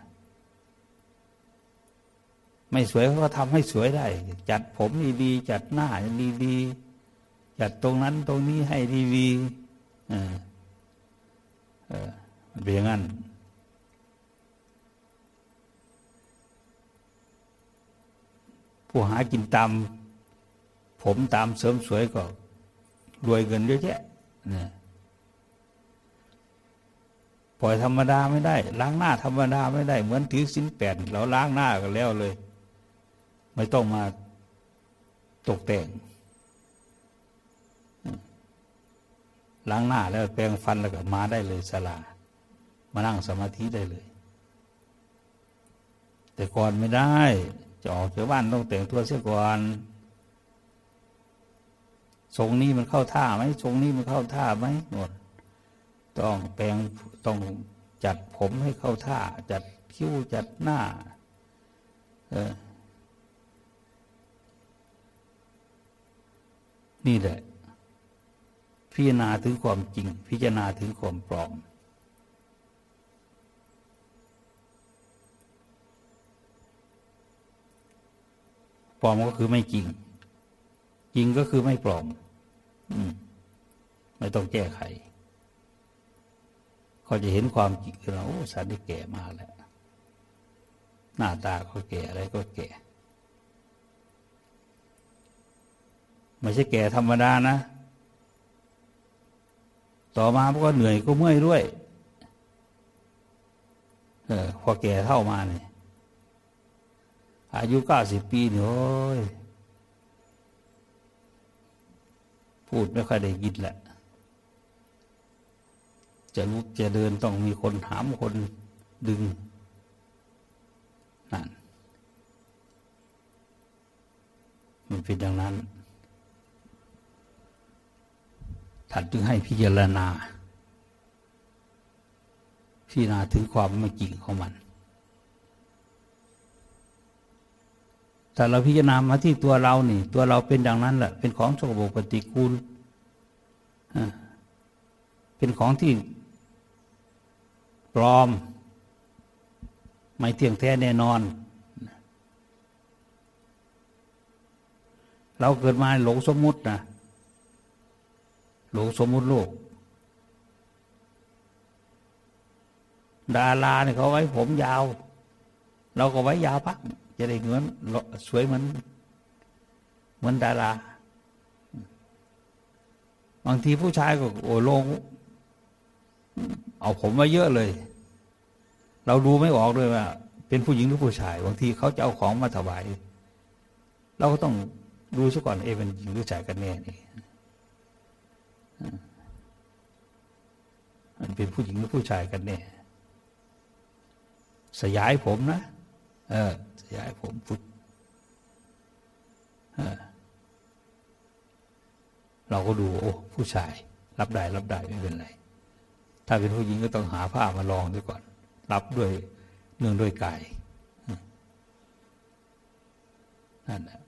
ไม่สวยเขาก็ทำให้สวยได้ จัดผมดีๆจัดหน้าดีๆ จัดตรงนั้นตรงนี้ให้ดีๆเออเออมันเป็นอย่างนั้น ผู้หากินตาม ผมตามเสริมสวยก็ รวยเงินเยอะแยะปล่อยธรรมดาไม่ได้ ล้างหน้าธรรมดาไม่ได้ เหมือนถือสินแปดเราล้างหน้ากันแล้วเลย ไม่ต้องมาตกแต่ง ล้างหน้าแล้วแปรงฟันแล้วก็มาได้เลยสลามานั่งสมาธิได้เลย แต่ก่อนไม่ได้ จะออกจากบ้านต้องแต่งตัวเสียก่อนทรงนี้มันเข้าท่าไหมทรงนี้มันเข้าท่าไหมหมดต้องแปลงต้องจัดผมให้เข้าท่า จัดคิ้วจัดหน้า เออ นี่แหละ พิจารณาถึงความจริง พิจารณาถึงความปลอม ปลอมก็คือไม่จริง จริงก็คือไม่ปลอม อืมไม่ต้องแก้ไขเขาจะเห็นความจริงคือเราโอ้สันนี่แก่มาแล้ว หน้าตาก็แก่อะไรก็แก่ไม่ใช่แก่ธรรมดานะ ต่อมาพวก็เหนื่อยก็เมื่อยด้วย เออพอแก่เท่ามาเนี่ยอายุเก้าสิบปีเนี่ยโอ้ยพูดไม่ค่อยได้ยินแหละ จะลุกจะเดินต้องมีคนหามคนดึงนั่นมันเป็นอย่างนั้น ถัดจึงให้พิจารณา พิจารณาถึงความไม่จริงของมัน แต่เราพิจารณามาที่ตัวเรานี่ ตัวเราเป็นอย่างนั้นแหละเป็นของสกปรกปฏิกูลเป็นของที่ปลอม ไม่เที่ยงแท้แน่นอน เราเกิดมาหลงสมมุตินะ หลงสมมุติโลก ดาราเนี่ยเขาไว้ผมยาว เราก็ไว้ยาวพักจะได้เหมือนสวยเหมือนเหมือนดาราบางทีผู้ชายก็โอ้ลง เอาผมมาเยอะเลย เราดูไม่ออกด้วยว่า เป็นผู้หญิงหรือผู้ชาย บางทีเขาจะเอาของมาถวาย เราก็ต้องดูซะก่อนเอเป็นหญิงหรือชายกันแน่นี่ มันเป็นผู้หญิงหรือผู้ชายกันแน่สยายผมนะ เออ สยายผมพุทธเราก็ดูโอ้ผู้ชาย รับได้รับได้ไม่เป็นไร ถ้าเป็นผู้หญิงก็ต้องหาผ้ามาลองด้วยก่อน รับด้วยเนื่องด้วยกายนั่นแหละ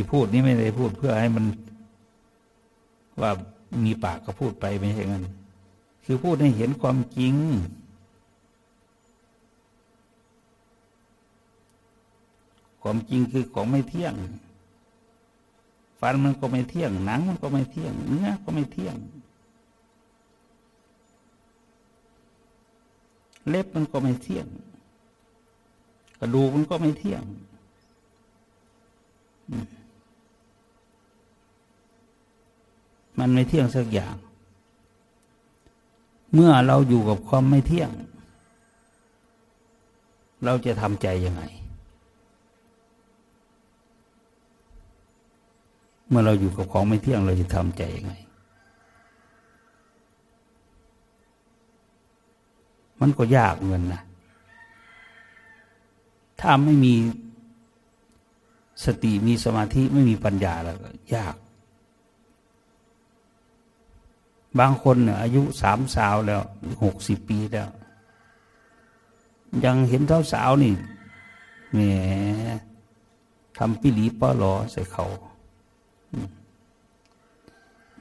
ที่พูดนี้ไม่ได้พูดเพื่อให้มัน ว่ามีปากก็พูดไปไม่ใช่มันคือพูดให้เห็นความจริง ความจริงคือของไม่เที่ยง ฟันมันก็ไม่เที่ยง หนังมันก็ไม่เที่ยง เนื้อก็ไม่เที่ยง เล็บมันก็ไม่เที่ยง กระดูกมันก็ไม่เที่ยงมั มันไม่เที่ยงสักอย่าง เมื่อเราอยู่กับความไม่เที่ยง เราจะทำใจยังไง เมื่อเราอยู่กับของไม่เที่ยงเราจะทำใจยังไง มันก็ยากเงินนะถ้าไม่มีสติมีสมาธิไม่มีปัญญาแล้วก็ยาก บางคนเนี่ยอายุสามสาวแล้วหกสิบปีแล้ว ยังเห็นเท่าสาวนี่แหมทำปิลีป้อหลอใส่เขา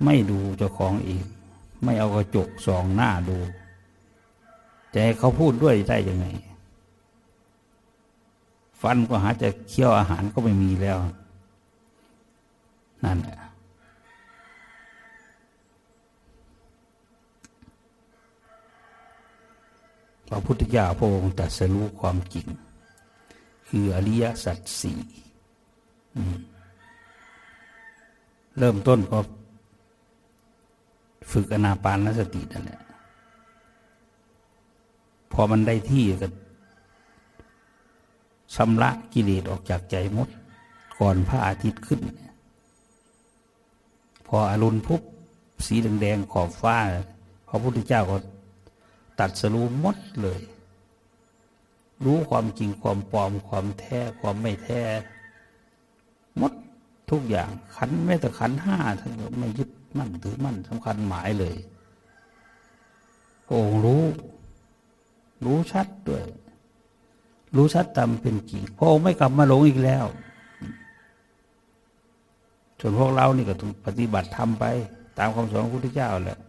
ไม่ดูเจ้าของเอง ไม่เอากระจกส่องหน้าดูจะให้เขาพูดด้วยได้ยังไง ฟันก็หาจะเคี้ยวอาหารก็ไม่มีแล้ว นั่นแหละ พระพุทธเจ้าพระองค์ตรัสรู้ความจริง คืออริยสัจสี่เริ่มต้นก็ฝึกอนาปานสตินั่นแหละพอมันได้ที่ก็ชำระกิเลสออกจากใจมด ก่อนพระอาทิตย์ขึ้น พออรุณพุบสีแดงๆขอบฟ้า พระพุทธเจ้าก็ ตัดสรู้มดเลย รู้ความจริงความปลอมความแท้ความไม่แท้มดทุกอย่างขันแม้แต่ขันห้าท่านก็ไม่ยึดมั่นถือมั่นสำคัญหมายเลยโอ้รู้ รู้ชัดด้วย รู้ชัดตามเป็นจริงพระองค์ไม่กลับมาหลงอีกแล้ว ส่วนพวกเรานี่ก็ต้องปฏิบัติทำไป ตามคำสอนของพระพุทธเจ้าแหละ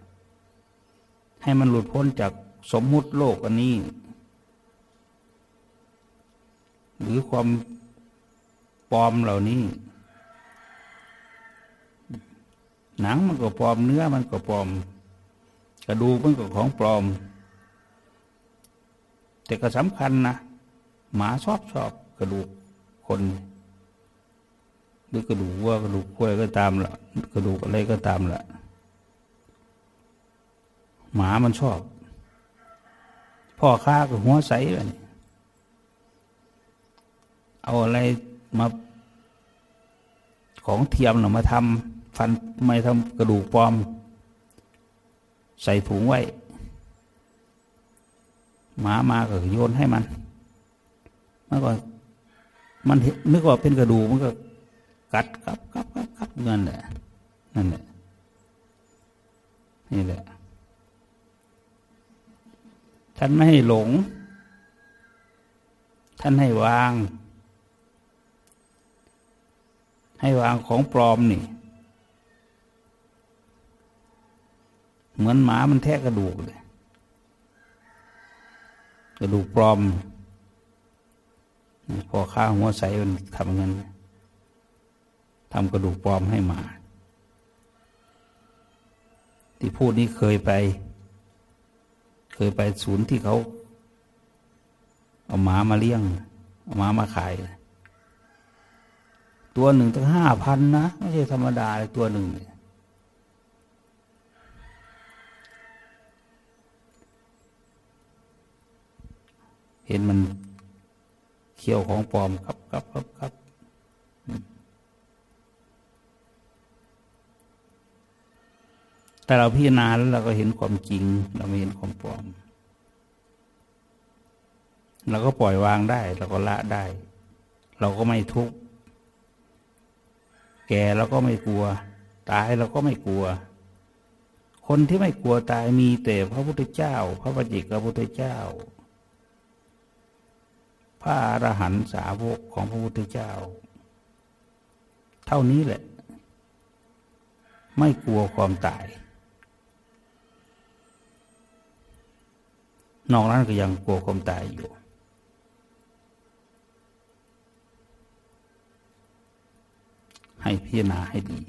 ให้มันหลุดพ้นจาก สมมุติโลกอันนี้ หรือความปลอมเหล่านี้ หนังมันก็ปลอมเนื้อมันก็ปลอม กระดูกมันก็ของปลอม แต่ก็สำคัญนะหมาชอบชอบกระดูกคนหรือกระดูกวัวกระดูกกล้วยก็ตามละกระดูกอะไรก็ตามละหมามันชอบ พ่อค้าก็หัวใสเลยเอาอะไรมาของเทียมหรือมาทำฟันไม่ทำกระดูกปลอม ใส่ถุงไว้ หมามาก็โยนให้มันมันก็มันนึกว่าเป็นกระดูกมันก็กัดกับกับกับกับนั่นแหละนั่นแหละนี่แหละ ท่านไม่ให้หลง ท่านให้วาง ให้วางของปลอมนี่ เหมือนหมามันแทะกระดูกเลยกระดูกปลอม พอข้าหัวใสมันทำเงินทำกระดูกปลอมให้มา ที่พูดนี้เคยไป เคยไปศูนย์ที่เขาเอาหมามาเลี้ยง เอาหมามาขาย ตัวหนึ่งตั้งห้าพันนะ ไม่ใช่ธรรมดาเลยตัวหนึ่งเห็นมันเขี้ยวของปลอมครับครับครับครับ แต่เราพิจารณาแล้วเราก็เห็นความจริง เราไม่เห็นความปลอมเราก็ปล่อยวางได้ เราก็ละได้ เราก็ไม่ทุกข์แก่เราก็ไม่กลัว ตายเราก็ไม่กลัว คนที่ไม่กลัวตายมีแต่พระพุทธเจ้า พระปฏิกพระพุทธเจ้า พระอรหันตสาวกของพระพุทธเจ้า เท่านี้แหละ ไม่กลัวความตาย นอกนั้นก็ยังกลัวความตายอยู่ ให้พิจารณาให้ดี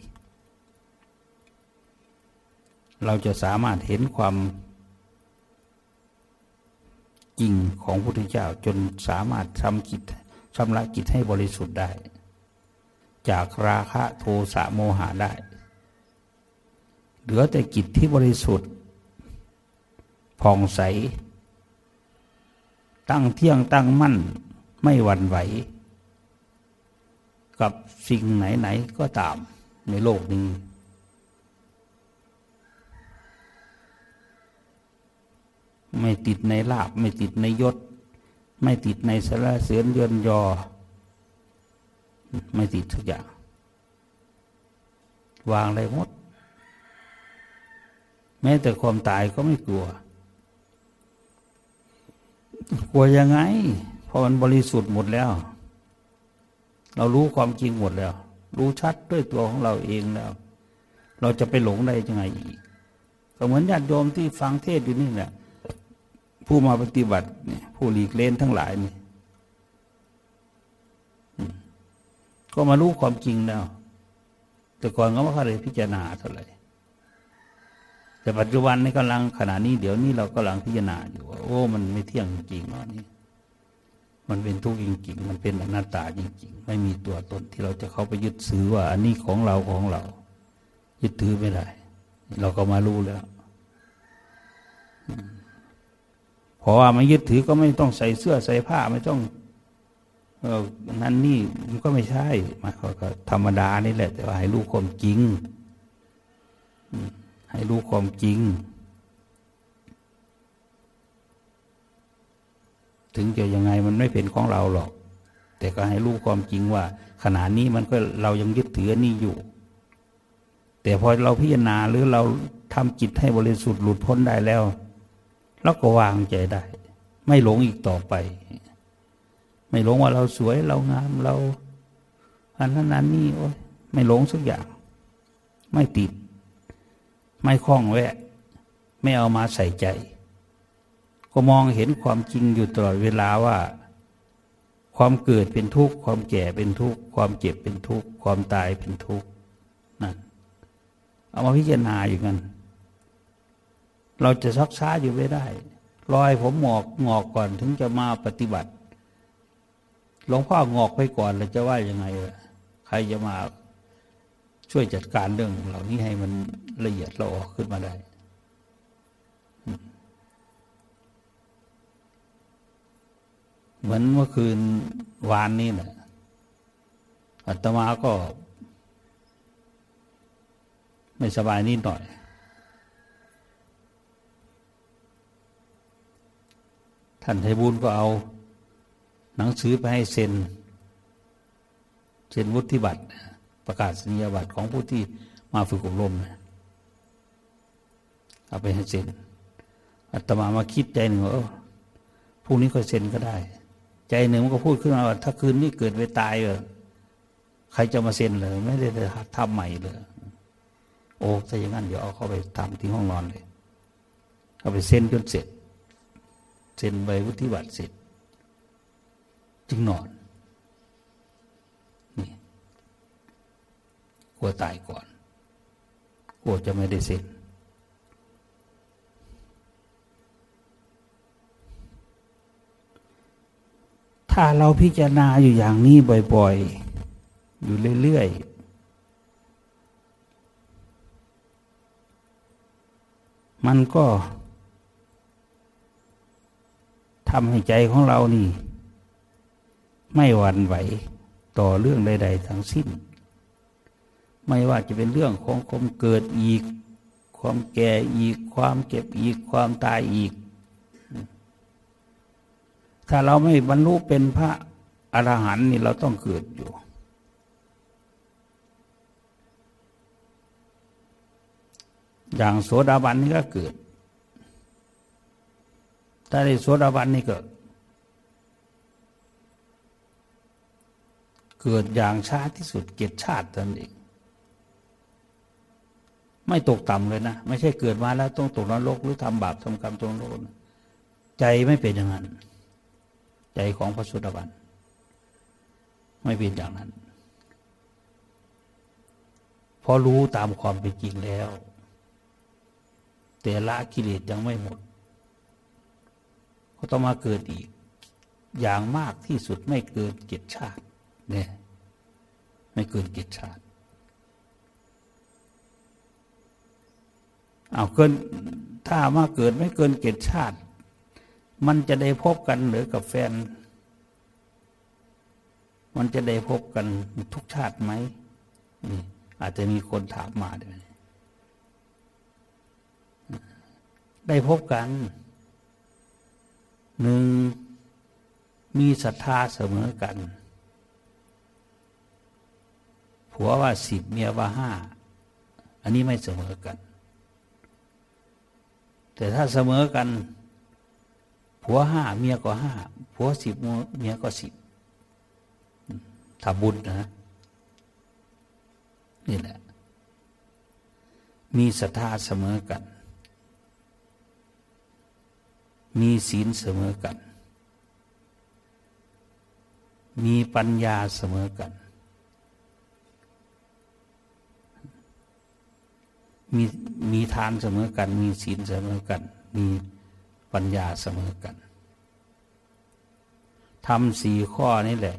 เราจะสามารถเห็นความจริงของพระพุทธเจ้าจนสามารถทำกิจชำระกิจให้บริสุทธิ์ได้ จากราคะโทสะโมหะได้ เหลือแต่กิจที่บริสุทธิ์ผ่องใส ตั้งเที่ยงตั้งมั่นไม่หวั่นไหว กับสิ่งไหน ๆ ก็ตามในโลกนี้ ไม่ติดในลาบไม่ติดในยศ ไม่ติดในสารเสือนเยือนยอ ไม่ติดทุกอย่าง วางเลยหมด แม้แต่ความตายก็ไม่กลัว กลัวยังไง เพราะมันบริสุทธิ์หมดแล้ว เรารู้ความจริงหมดแล้ว รู้ชัดด้วยตัวของเราเองแล้ว เราจะไปหลงได้ยังไงอีกก็เหมือนญาติโยมที่ฟังเทศอยู่นี่แหละผู้มาปฏิบัติเนี่ยผู้หลีกเล่นทั้งหลายนี่ก็มารู้ความจริงแล้ว แต่ก่อนก็ไม่ค่อยพิจารณาเท่าไหร่ แต่ปัจจุบันในกำลังขณะนี้เดี๋ยวนี้เรากำลังพิจารณาอยู่ว่าโอ้ มันไม่เที่ยงจริงๆเนาะนี่มันเป็นทุกข์จริงๆ มันเป็นอนัตตาจริง ๆ ไม่มีตัวตนที่เราจะเข้าไปยึดถือว่า อันนี้ของเราของเรา ยึดถือไม่ได้ เราก็มารู้แล้วพอว่าไม่ยึดถือก็ไม่ต้องใส่เสื้อใส่ผ้าไม่ต้องเออนั่นนี่มันก็ไม่ใช่มาก็ธรรมดานี่แหละ แต่ว่าให้รู้ความจริง ให้รู้ความจริง ถึงจะยังไงมันไม่เป็นของเราหรอก แต่ก็ให้รู้ความจริงว่า ขณะนี้มันก็เรายังยึดถือนี่อยู่ แต่พอเราพิจารณาหรือเราทำจิตให้บริสุทธิ์หลุดพ้นได้แล้วเราก็วางใจได้ ไม่หลงอีกต่อไป ไม่หลงว่าเราสวยเรางามเราอันนั้นอันนี้โอ้ยไม่หลงสักอย่าง ไม่ติด ไม่คล้องแวะ ไม่เอามาใส่ใจ ก็มองเห็นความจริงอยู่ตลอดเวลาว่า ความเกิดเป็นทุกข์ความแก่เป็นทุกข์ความเจ็บเป็นทุกข์ความตายเป็นทุกข์นั่นเอามาพิจารณาอยู่กัน เราจะซักช้าอยู่ไม่ได้รอยผมหงอกงอกก่อนถึงจะมาปฏิบัติหลวงพ่องอกไปก่อนเราจะว่ายังไงใครจะมา ช่วยจัดการเรื่องเหล่านี้ให้มันละเอียดละออขึ้นมาได้ เหมือนเมื่อคืนวานนี้แหละอาตมาก็ ไม่สบายนิดหน่อย ท่านไทบุญก็เอา หนังสือไปให้เซ็น เซ็นวุฒิบัตร ประกาศสัญญาบัตรของผู้ที่มาฝึกอบรมเอาไปให้เซ็นอาตมามาคิดใจหนึ่งว่าพรุ่งนี้ก็เซ็นก็ได้ ใจหนึ่งมันก็พูดขึ้นมาว่า ถ้าคืนนี้เกิดไปตายเออใครจะมาเซ็นเลย ไม่ได้ทำใหม่เลย โอ้ถ้าอย่างนั้นเดี๋ยวเอาเข้าไปทำที่ห้องนอนเลยเอาไปเซ็นจนเสร็จ เซ็นใบวุฒิบัตรเสร็จ จึงนอน กลัวตายก่อนกลัวจะไม่ได้เซ็นถ้าเราพิจารณาอยู่อย่างนี้บ่อย ๆ อยู่เรื่อยๆ มันก็ทำให้ใจของเรานี่ ไม่หวั่นไหวต่อเรื่องใด ๆ ทั้งสิ้น ไม่ว่าจะเป็นเรื่องของความเกิดอีก ความแก่อีก ความเก็บอีก ความตายอีก ถ้าเราไม่บรรลุเป็นพระอรหันต์นี่เราต้องเกิดอยู่ อย่างโสดาบันนี่ก็เกิด ถ้าได้โสดาบันนี่ก็เกิดอย่างช้าที่สุดเกียรติชาติตนเอง ไม่ตกต่ำเลยนะ ไม่ใช่เกิดมาแล้วต้องตกนรกหรือทำบาปทำกรรมตรงโลกใจไม่เป็นอย่างนั้น ใจของพระสุดาบันไม่เป็นอย่างนั้นพอรู้ตามความเป็นจริงแล้ว แต่ละกิเลสยังไม่หมด ก็ต้องมาเกิดอีก อย่างมากที่สุดไม่เกินเกียรติชาติเนี่ยไม่เกินเกียรติชาติ เอาเกินถ้ามาเกิดไม่เกินเกียรติชาติ มันจะได้พบกันหรือกับแฟน มันจะได้พบกันทุกชาติไหมนี่อาจจะมีคนถามมาด้วยได้พบกันหนึ่งมีศรัทธาเสมอกัน ผัวว่าสิบเมียว่าห้า อันนี้ไม่เสมอกัน แต่ถ้าเสมอกัน ผัวห้าเมียก็ห้าผัวสิบเมียก็สิบทำบุญนะ นี่แหละ มีศรัทธาเสมอกัน มีศีลเสมอกัน มีปัญญาเสมอกัน มีมีทานเสมอกัน มีศีลเสมอกัน มีปัญญาเสมอกันทำสี่ข้อนี่แหละ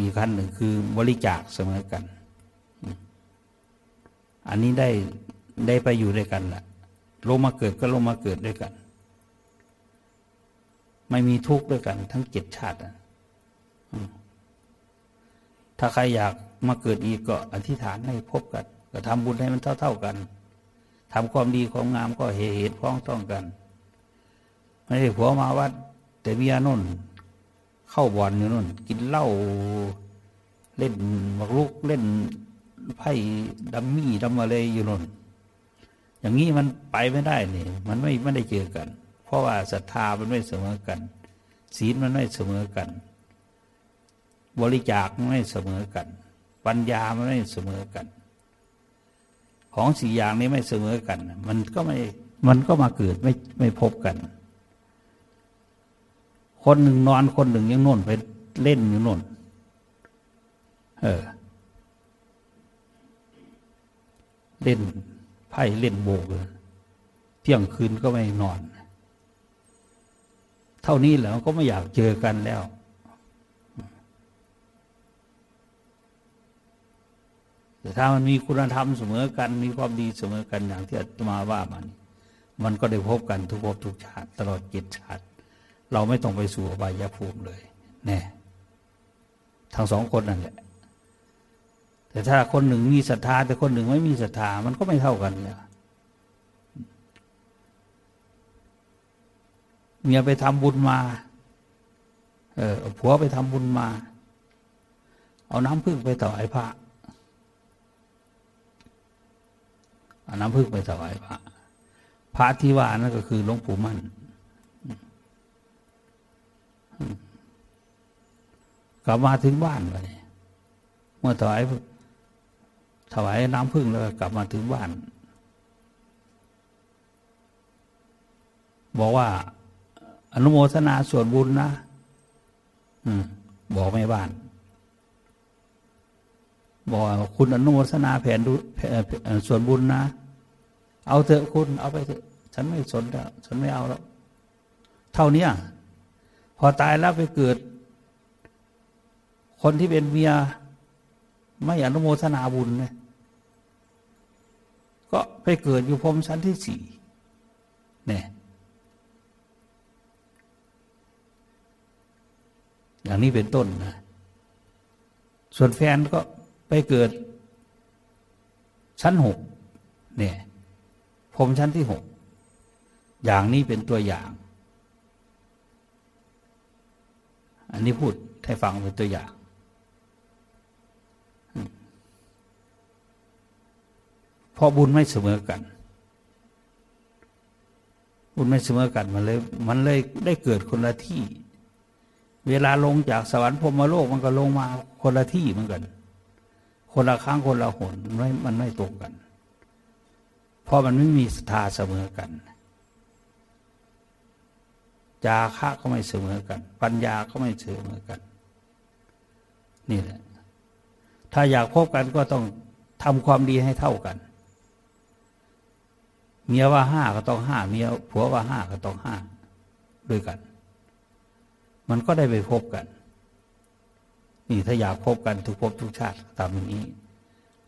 อีกขั้นหนึ่งคือบริจาคเสมอกัน อันนี้ได้ได้ไปอยู่ด้วยกันแหละลงมาเกิดก็ลงมาเกิดด้วยกัน ไม่มีทุกข์ด้วยกัน ทั้งเจ็ดชาติถ้าใครอยาก มาเกิดอีกก็อธิษฐานให้พบกันก็ทำบุญให้มันเท่า ๆกันทำความดีความงามก็เหตุเหตุพ้องต้องกันไม่ใช่ผัวมาวัด แต่เมียนุ่น เข้าบ่อลอยู่นู่น กินเหล้าเล่นมักลุกเล่นไพ่ดัมมี่ดัมอะไรอยู่นู่น อย่างนี้มันไปไม่ได้นี่มันไม่ไม่ได้เจอกัน เพราะว่าศรัทธามันไม่เสมอกัน ศีลมันไม่เสมอกัน บริจาคไม่เสมอกัน ปัญญามันไม่เสมอกัน ของสี่อย่างนี้ไม่เสมอกัน มันก็ไม่มันก็มาเกิดไม่ไม่พบกัน คนหนึ่งนอนคนหนึ่งยังน่นไปเล่นอยู่น่น เออ เล่นไพ่เล่นโบกเลยเที่ยงคืนก็ไม่นอน เท่านี้แหละก็ไม่อยากเจอกันแล้ว แต่ถ้ามันมีคุณธรรมเสมอกัน มีความดีเสมอกันอย่างที่อาตมาว่ามัน มันก็ได้พบกันทุกภพทุกชาติ ตลอดเจ็ดชาติ เราไม่ต้องไปสู่อบายภูมิเลยแน่ทั้งสองคนนั่นแหละ แต่ถ้าคนหนึ่งมีศรัทธา แต่คนหนึ่งไม่มีศรัทธามันก็ไม่เท่ากันเนี่ยเมียไปทำบุญมา เออผัวไปทำบุญมา เอาน้ำพึ่งไปถวายพระ เอาน้ำพึ่งไปถวายพระพระที่ว่านั่นก็คือหลวงปู่มั่นกลับมาถึงบ้านไปเมื่อถวายถวายน้ำพึ่งแล้วกลับมาถึงบ้าน บอกว่า อนุโมทนาส่วนบุญนะบอกไม่บ้าน บอกคุณอนุโมทนาแผ่นส่วนบุญนะ เอาเถอะคุณเอาไปเถอะฉันไม่สนแล้วฉันไม่เอาแล้ว เท่านี้พอตายแล้วไปเกิด คนที่เป็นเมีย ไม่อนุโมทนาบุญเนี่ยก็ไปเกิดอยู่พรมชั้นที่สี่เนี่ยอย่างนี้เป็นต้นนะ ส่วนแฟนก็ไปเกิดชั้นหกเนี่ย พรมชั้นที่หกอย่างนี้เป็นตัวอย่าง อันนี้พูดให้ฟังเป็นตัวอย่าง เพราะบุญไม่เสมอกัน บุญไม่เสมอกันมันเลยมันเลยได้เกิดคนละที่ เวลาลงจากสวรรค์พรมโลกมันก็ลงมาคนละที่เหมือนกัน คนละครั้งคนละหนไม่มันไม่ตรงกัน ราะมันไม่มีสถาเสมอกัน จาคะก็ไม่เสมอกัน ปัญญาก็ไม่เสมอกัน นี่แหละ ถ้าอยากพบกันก็ต้องทำความดีให้เท่ากัน เมียว่าห้าก็ต้องห้าเมียผัวว่าห้าก็ต้องห้าด้วยกัน มันก็ได้ไปพบกัน นี่ถ้าอยากพบกันทุกภพทุกชาติทำอย่างนี้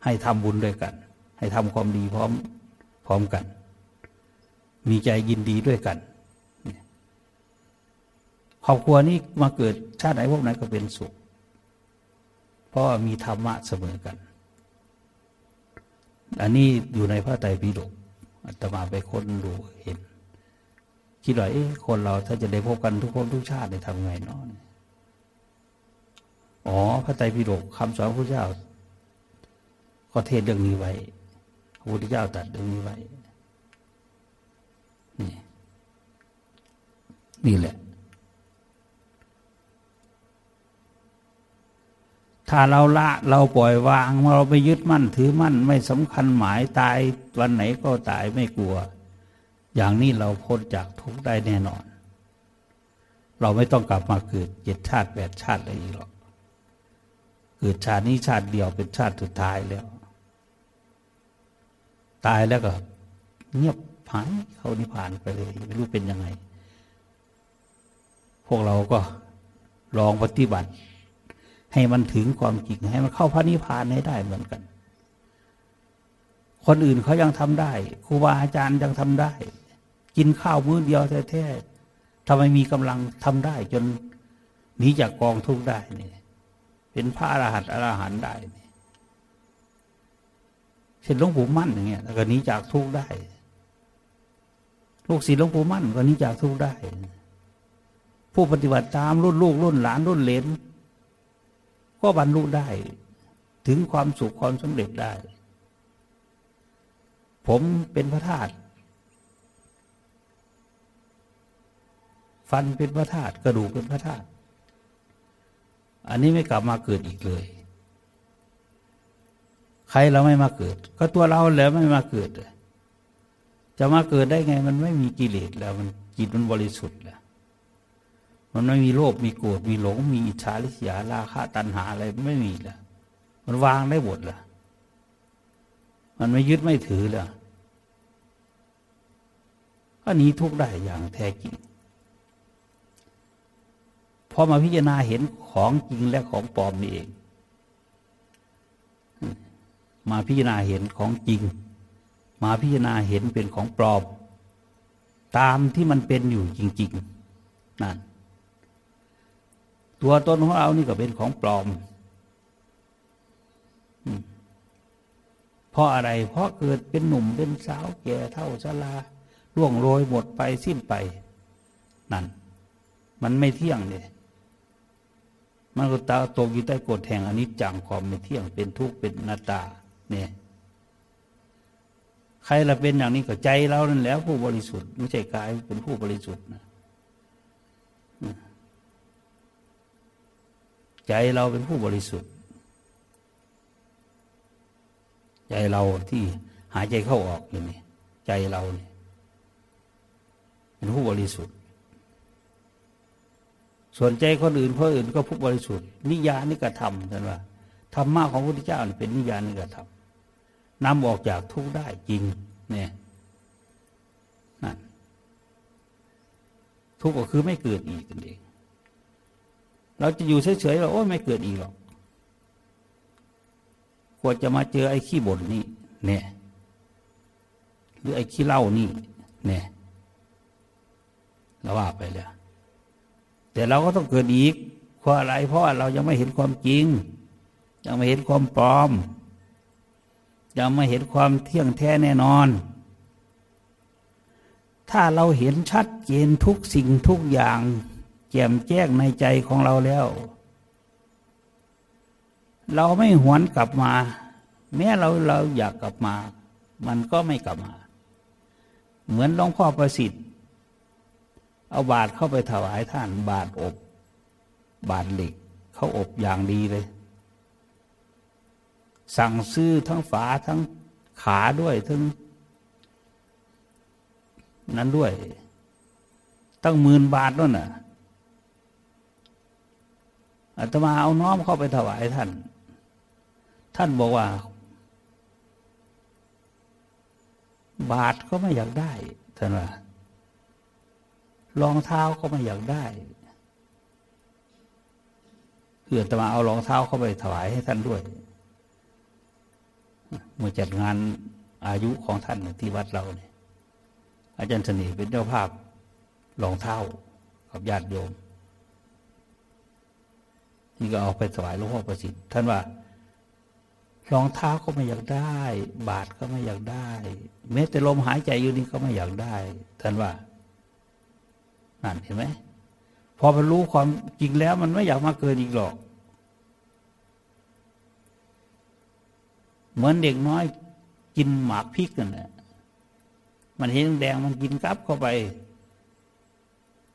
ให้ทำบุญด้วยกัน ให้ทำความดีพร้อม พร้อมกัน มีใจยินดีด้วยกันครอบครัวนี้มาเกิดชาติไหนพวกไหนก็เป็นสุข เพราะมีธรรมะเสมอกัน อันนี้อยู่ในพระไตรปิฎกอาตมาไปค้นดูเห็น คิดว่าเอ๊ะคนเราถ้าจะได้พบกันทุกคนทุกชาติได้ทำไงเนาะอ๋อ พระไตรปิฎกคำสอนพระเจ้า ก็เทศเรื่องนี้ไว้ พระพุทธเจ้าตัดเรื่องนี้ไว้นี่นี่แหละ ถ้าเราละเราปล่อยวางเราไปยึดมั่นถือมั่นไม่สำคัญหมายตายวันไหนก็ตายไม่กลัว อย่างนี้เราพ้นจากทุกข์ได้แน่นอน เราไม่ต้องกลับมาเกิดเจ็ดชาติแปดชาติอะไรอีกหรอก เกิดชาตินี้ชาติเดียวเป็นชาติสุดท้ายแล้ว ตายแล้วก็ เงียบหายเขานิพพานไปเลยไม่รู้เป็นยังไง พวกเราก็ลองปฏิบัติ ให้มันถึงความจริงให้มันเข้าพระนิพพานให้ได้เหมือนกัน คนอื่นเขายังทำได้ครูบาอาจารย์ยังทำได้ กินข้าวมื้อเดียวแท้ๆทำไมมีกำลังทำได้ จนหนีจากกองทุกข์ได้เนี่ยเป็นพระอรหันต์อรหันต์ได้นี่ เช่นหลวงปู่มั่นอย่างเงี้ยก็หนีจากทุกข์ได้ ลูกศิษย์หลวงปู่มั่นก็หนีจากทุกข์ได้ ผู้ปฏิบัติตามรุ่นลูกรุ่นหลานรุ่นเลนก็บรรลุได้ ถึงความสุขความสำเร็จได้ ผมเป็นพระธาตุฟันเป็นพระธาตุกระดูกเป็นพระธาตุอันนี้ไม่กลับมาเกิดอีกเลย ครเราไม่มาเกิด ก็ตัวเราแล้วไม่มาเกิด จะมาเกิดได้ไง มันไม่มีกิเลสแล้ว มันจิตมันบริสุทธิ์แล้ว มันไม่มีโลภมีโกรธมีหลง มีอิจฉาริษยาราคะตัณหาอะไรไม่มีแล้วมันวางได้หมดละมันไม่ยึดไม่ถือแล้วก็หนีทุกข์ได้อย่างแท้จริงพอมาพิจารณาเห็นของจริงและของปลอมนี่เอง มาพิจารณาเห็นของจริง มาพิจารณาเห็นเป็นของปลอม ตามที่มันเป็นอยู่จริง ๆนั่นตัวตนของเรานี่ก็เป็นของปลอม เพราะอะไร เพราะเกิดเป็นหนุ่มเป็นสาวแก่เท่าชราล่วงโรยหมดไปสิ้นไป นั่น มันไม่เที่ยงเลยมันก็ตาตกอยู่ใต้กฎแห่งอนิจจังความไม่เที่ยงเป็นทุกข์เป็นนาตา เนี่ยใครละเป็นอย่างนี้ก็ใจเรานั่นแล้ว ผู้บริสุทธิ์ไม่ใช่กายเป็นผู้บริสุทธิ์นะใจเราเป็นผู้บริสุทธิ์ ใจเราที่หายใจเข้าออกอยู่นี่ใจเราเนี่ยเป็นผู้บริสุทธิ์ ส่วนใจคนอื่นคนอื่นก็ผู้บริสุทธิ์ นิยานิกระทำท่านว่าธรรมะของพระพุทธเจ้าเป็นนิยานิกระทำ นำออกจากทุกข์ได้จริง เนี่ยนั่นทุกข์ก็คือไม่เกิดอีกนั่นเอง เราจะอยู่เฉยๆเราโอ้ไม่เกิดอีกหรอกควรจะมาเจอไอ้ขี้บ่นนี่ เนี่ย หรือไอ้ขี้เล่านี่ เนี่ยเราว่าไปแล้ว แต่เราก็ต้องเกิดอีกเพราะอะไร เพราะเรายังไม่เห็นความจริง ยังไม่เห็นความปลอม ยังไม่เห็นความเที่ยงแท้แน่นอน ถ้าเราเห็นชัดเจนทุกสิ่งทุกอย่างแจ่มแจ้งในใจของเราแล้ว เราไม่หวนกลับมา แม้เราเราอยากกลับมา มันก็ไม่กลับมา เหมือนหลวงพ่อประสิทธิ์ เอาบาตรเข้าไปถวายท่านบาตรอบบาทเหล็กเขาอบอย่างดีเลย สั่งซื้อทั้งฝาทั้งขาด้วยทั้งนั้นด้วย ตั้งหมื่นบาทนั่นน่ะอาตมาเอาน้อมเข้าไปถวายท่าน ท่านบอกว่า บาทก็ไม่อยากได้ท่านว่ารองเท้าก็ไม่อยากได้คืออาตมาเอารองเท้าเข้าไปถวายให้ท่านด้วย มื่อจัดงานอายุของท่านที่วัดเราเนี่ย อาจารย์สนิเป็นเจ้าภาพรองเท้ากับญาติโยมนี่ก็เอาไปถวายหลวงพ่อประสิทธิ์ ท่านว่ารองเท้าก็ไม่อยากได้ บาทก็ไม่อยากได้แม้แต่ลมหายใจอยู่นี่ก็ไม่อยากได้ ท่านว่านั่นเห็นไหมพอมันรู้ความจริงแล้วมันไม่อยากมาเกินอีกหรอก เหมือนเด็กน้อยกินหมากพริกนั่นแหละมันเห็นแดงมันกินกลับเข้าไป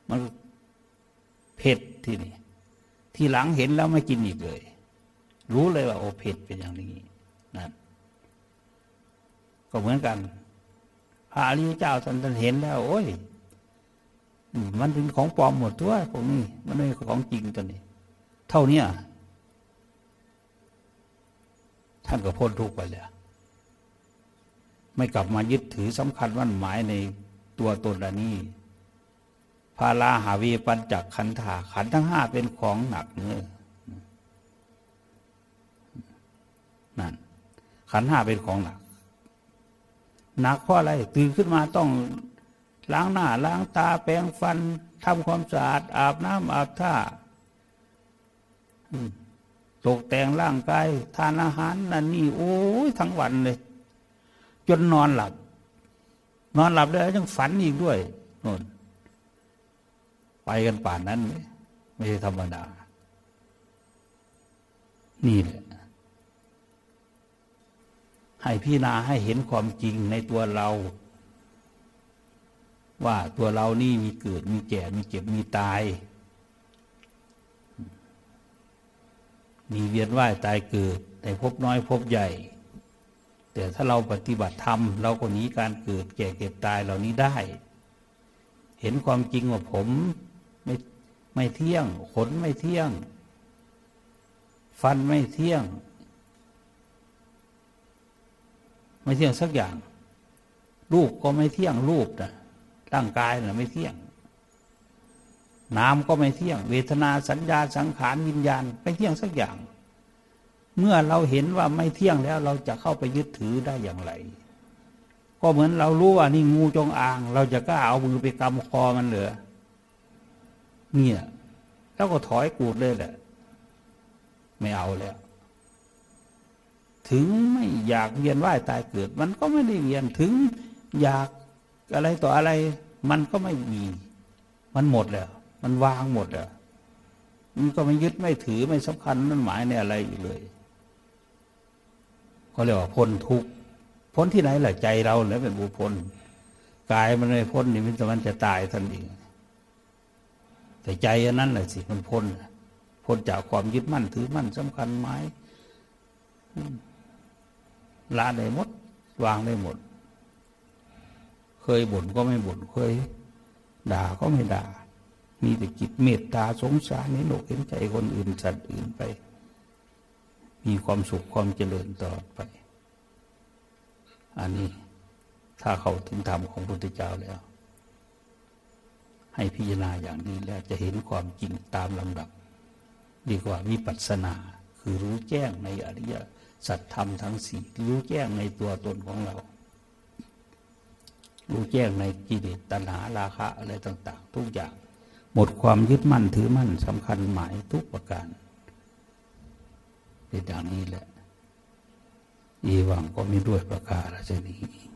มันเผ็ดที่นี่ที่หลังเห็นแล้วไม่กินอีกเลย รู้เลยว่าโอเผ็ดเป็นอย่างนี้นั่นก็เหมือนกันพระอริยเจ้าท่านเห็นแล้ว โอ้ย มันเป็นของปลอมหมดตัวพวกนี้ มันไม่ใช่ของจริงตัวนี้ เท่านี้ ท่านก็พ้นทุกข์ไปแล้วไม่กลับมายึดถือสำคัญมั่นหมายในตัวตนอันนี้พาลาหาวีปัญจักขันธาขันทั้งห้าเป็นของหนักเนื้อนั่นขันห้าเป็นของหนัก หนักเพราะอะไรตื่นขึ้นมาต้องล้างหน้า ล้างตาแปรงฟันทำความสะอาด อาบน้ำอาบท่า ตกแต่งร่างกาย ทานอาหารนั่นนี่โอ้ยทั้งวันเลย จนนอนหลับ นอนหลับแล้วยังฝันอีกด้วยนนไปกันป่านนั้น ไม่ใช่ธรรมดา นี่แหละ ให้พี่นาให้เห็นความจริงในตัวเรา ว่าตัวเรานี่มีเกิดมีแก่มีเจ็บมีตาย มีเวียนว่ายตายเกิดในภพน้อยภพใหญ่ แต่ถ้าเราปฏิบัติธรรมเราก็หนีการเกิดแก่เก็บตายเหล่านี้ได้ เห็นความจริงว่าผมไม่ไม่เที่ยง ขนไม่เที่ยง ฟันไม่เที่ยง ไม่เที่ยงสักอย่างรูปก็ไม่เที่ยงรูปนะร่างกายนะไม่เที่ยง นามก็ไม่เที่ยง เวทนาสัญญาสังขารวิญญาณไม่เที่ยงสักอย่าง เมื่อเราเห็นว่าไม่เที่ยงแล้วเราจะเข้าไปยึดถือได้อย่างไร ก็เหมือนเรารู้ว่านี่งูจงอาง เราจะกล้าเอามือไปกำคอมันเหรอเนี่ยแล้วก็ถอยกูดเลยแหละ ไม่เอาแล้ว ถึงไม่อยากเวียนว่ายตายเกิด มันก็ไม่ได้เวียนถึงอยากอะไรต่ออะไร มันก็ไม่มี มันหมดแล้ว มันวางหมดแล้วมันก็ไม่ยึดไม่ถือไม่สำคัญนั่นหมายในอะไรอยู่เลยเขาเรียกว่าพ้นทุกพ้นที่ไหนแหละใจเราแหละเป็นบุพ้นกายมันไม่พ้นนี่มันจะมันจะตายทันทีแต่ใจอันนั้นแหละสิมันพ้นพ้นจากความยึดมั่นถือมั่นสำคัญหมายละได้หมด วางได้หมด เคยบ่นก็ไม่บ่นเคย ด่าก็ไม่ด่า มีแต่จิตเมตตาสงสารในโลกเห็นใจคนอื่นสัตว์อื่นไป มีความสุขความเจริญตลอดไป อันนี้ถ้าเขาถึงธรรมของพระพุทธเจ้าแล้ว ให้พิจารณาอย่างนี้แล้วจะเห็นความจริงตามลำดับดีกว่าวิปัสสนาคือรู้แจ้งในอริยสัจธรรมทั้งสี่รู้แจ้งในตัวตนของเรา รู้แจ้งในกิเลสตัณหาราคะอะไรต่าง ๆ ทุกอย่าง หมดความยึดมั่นถือมั่นสำคัญหมายทุกประการเป็นอย่างนี้แหละอีวังก็มีด้วยประการชนี้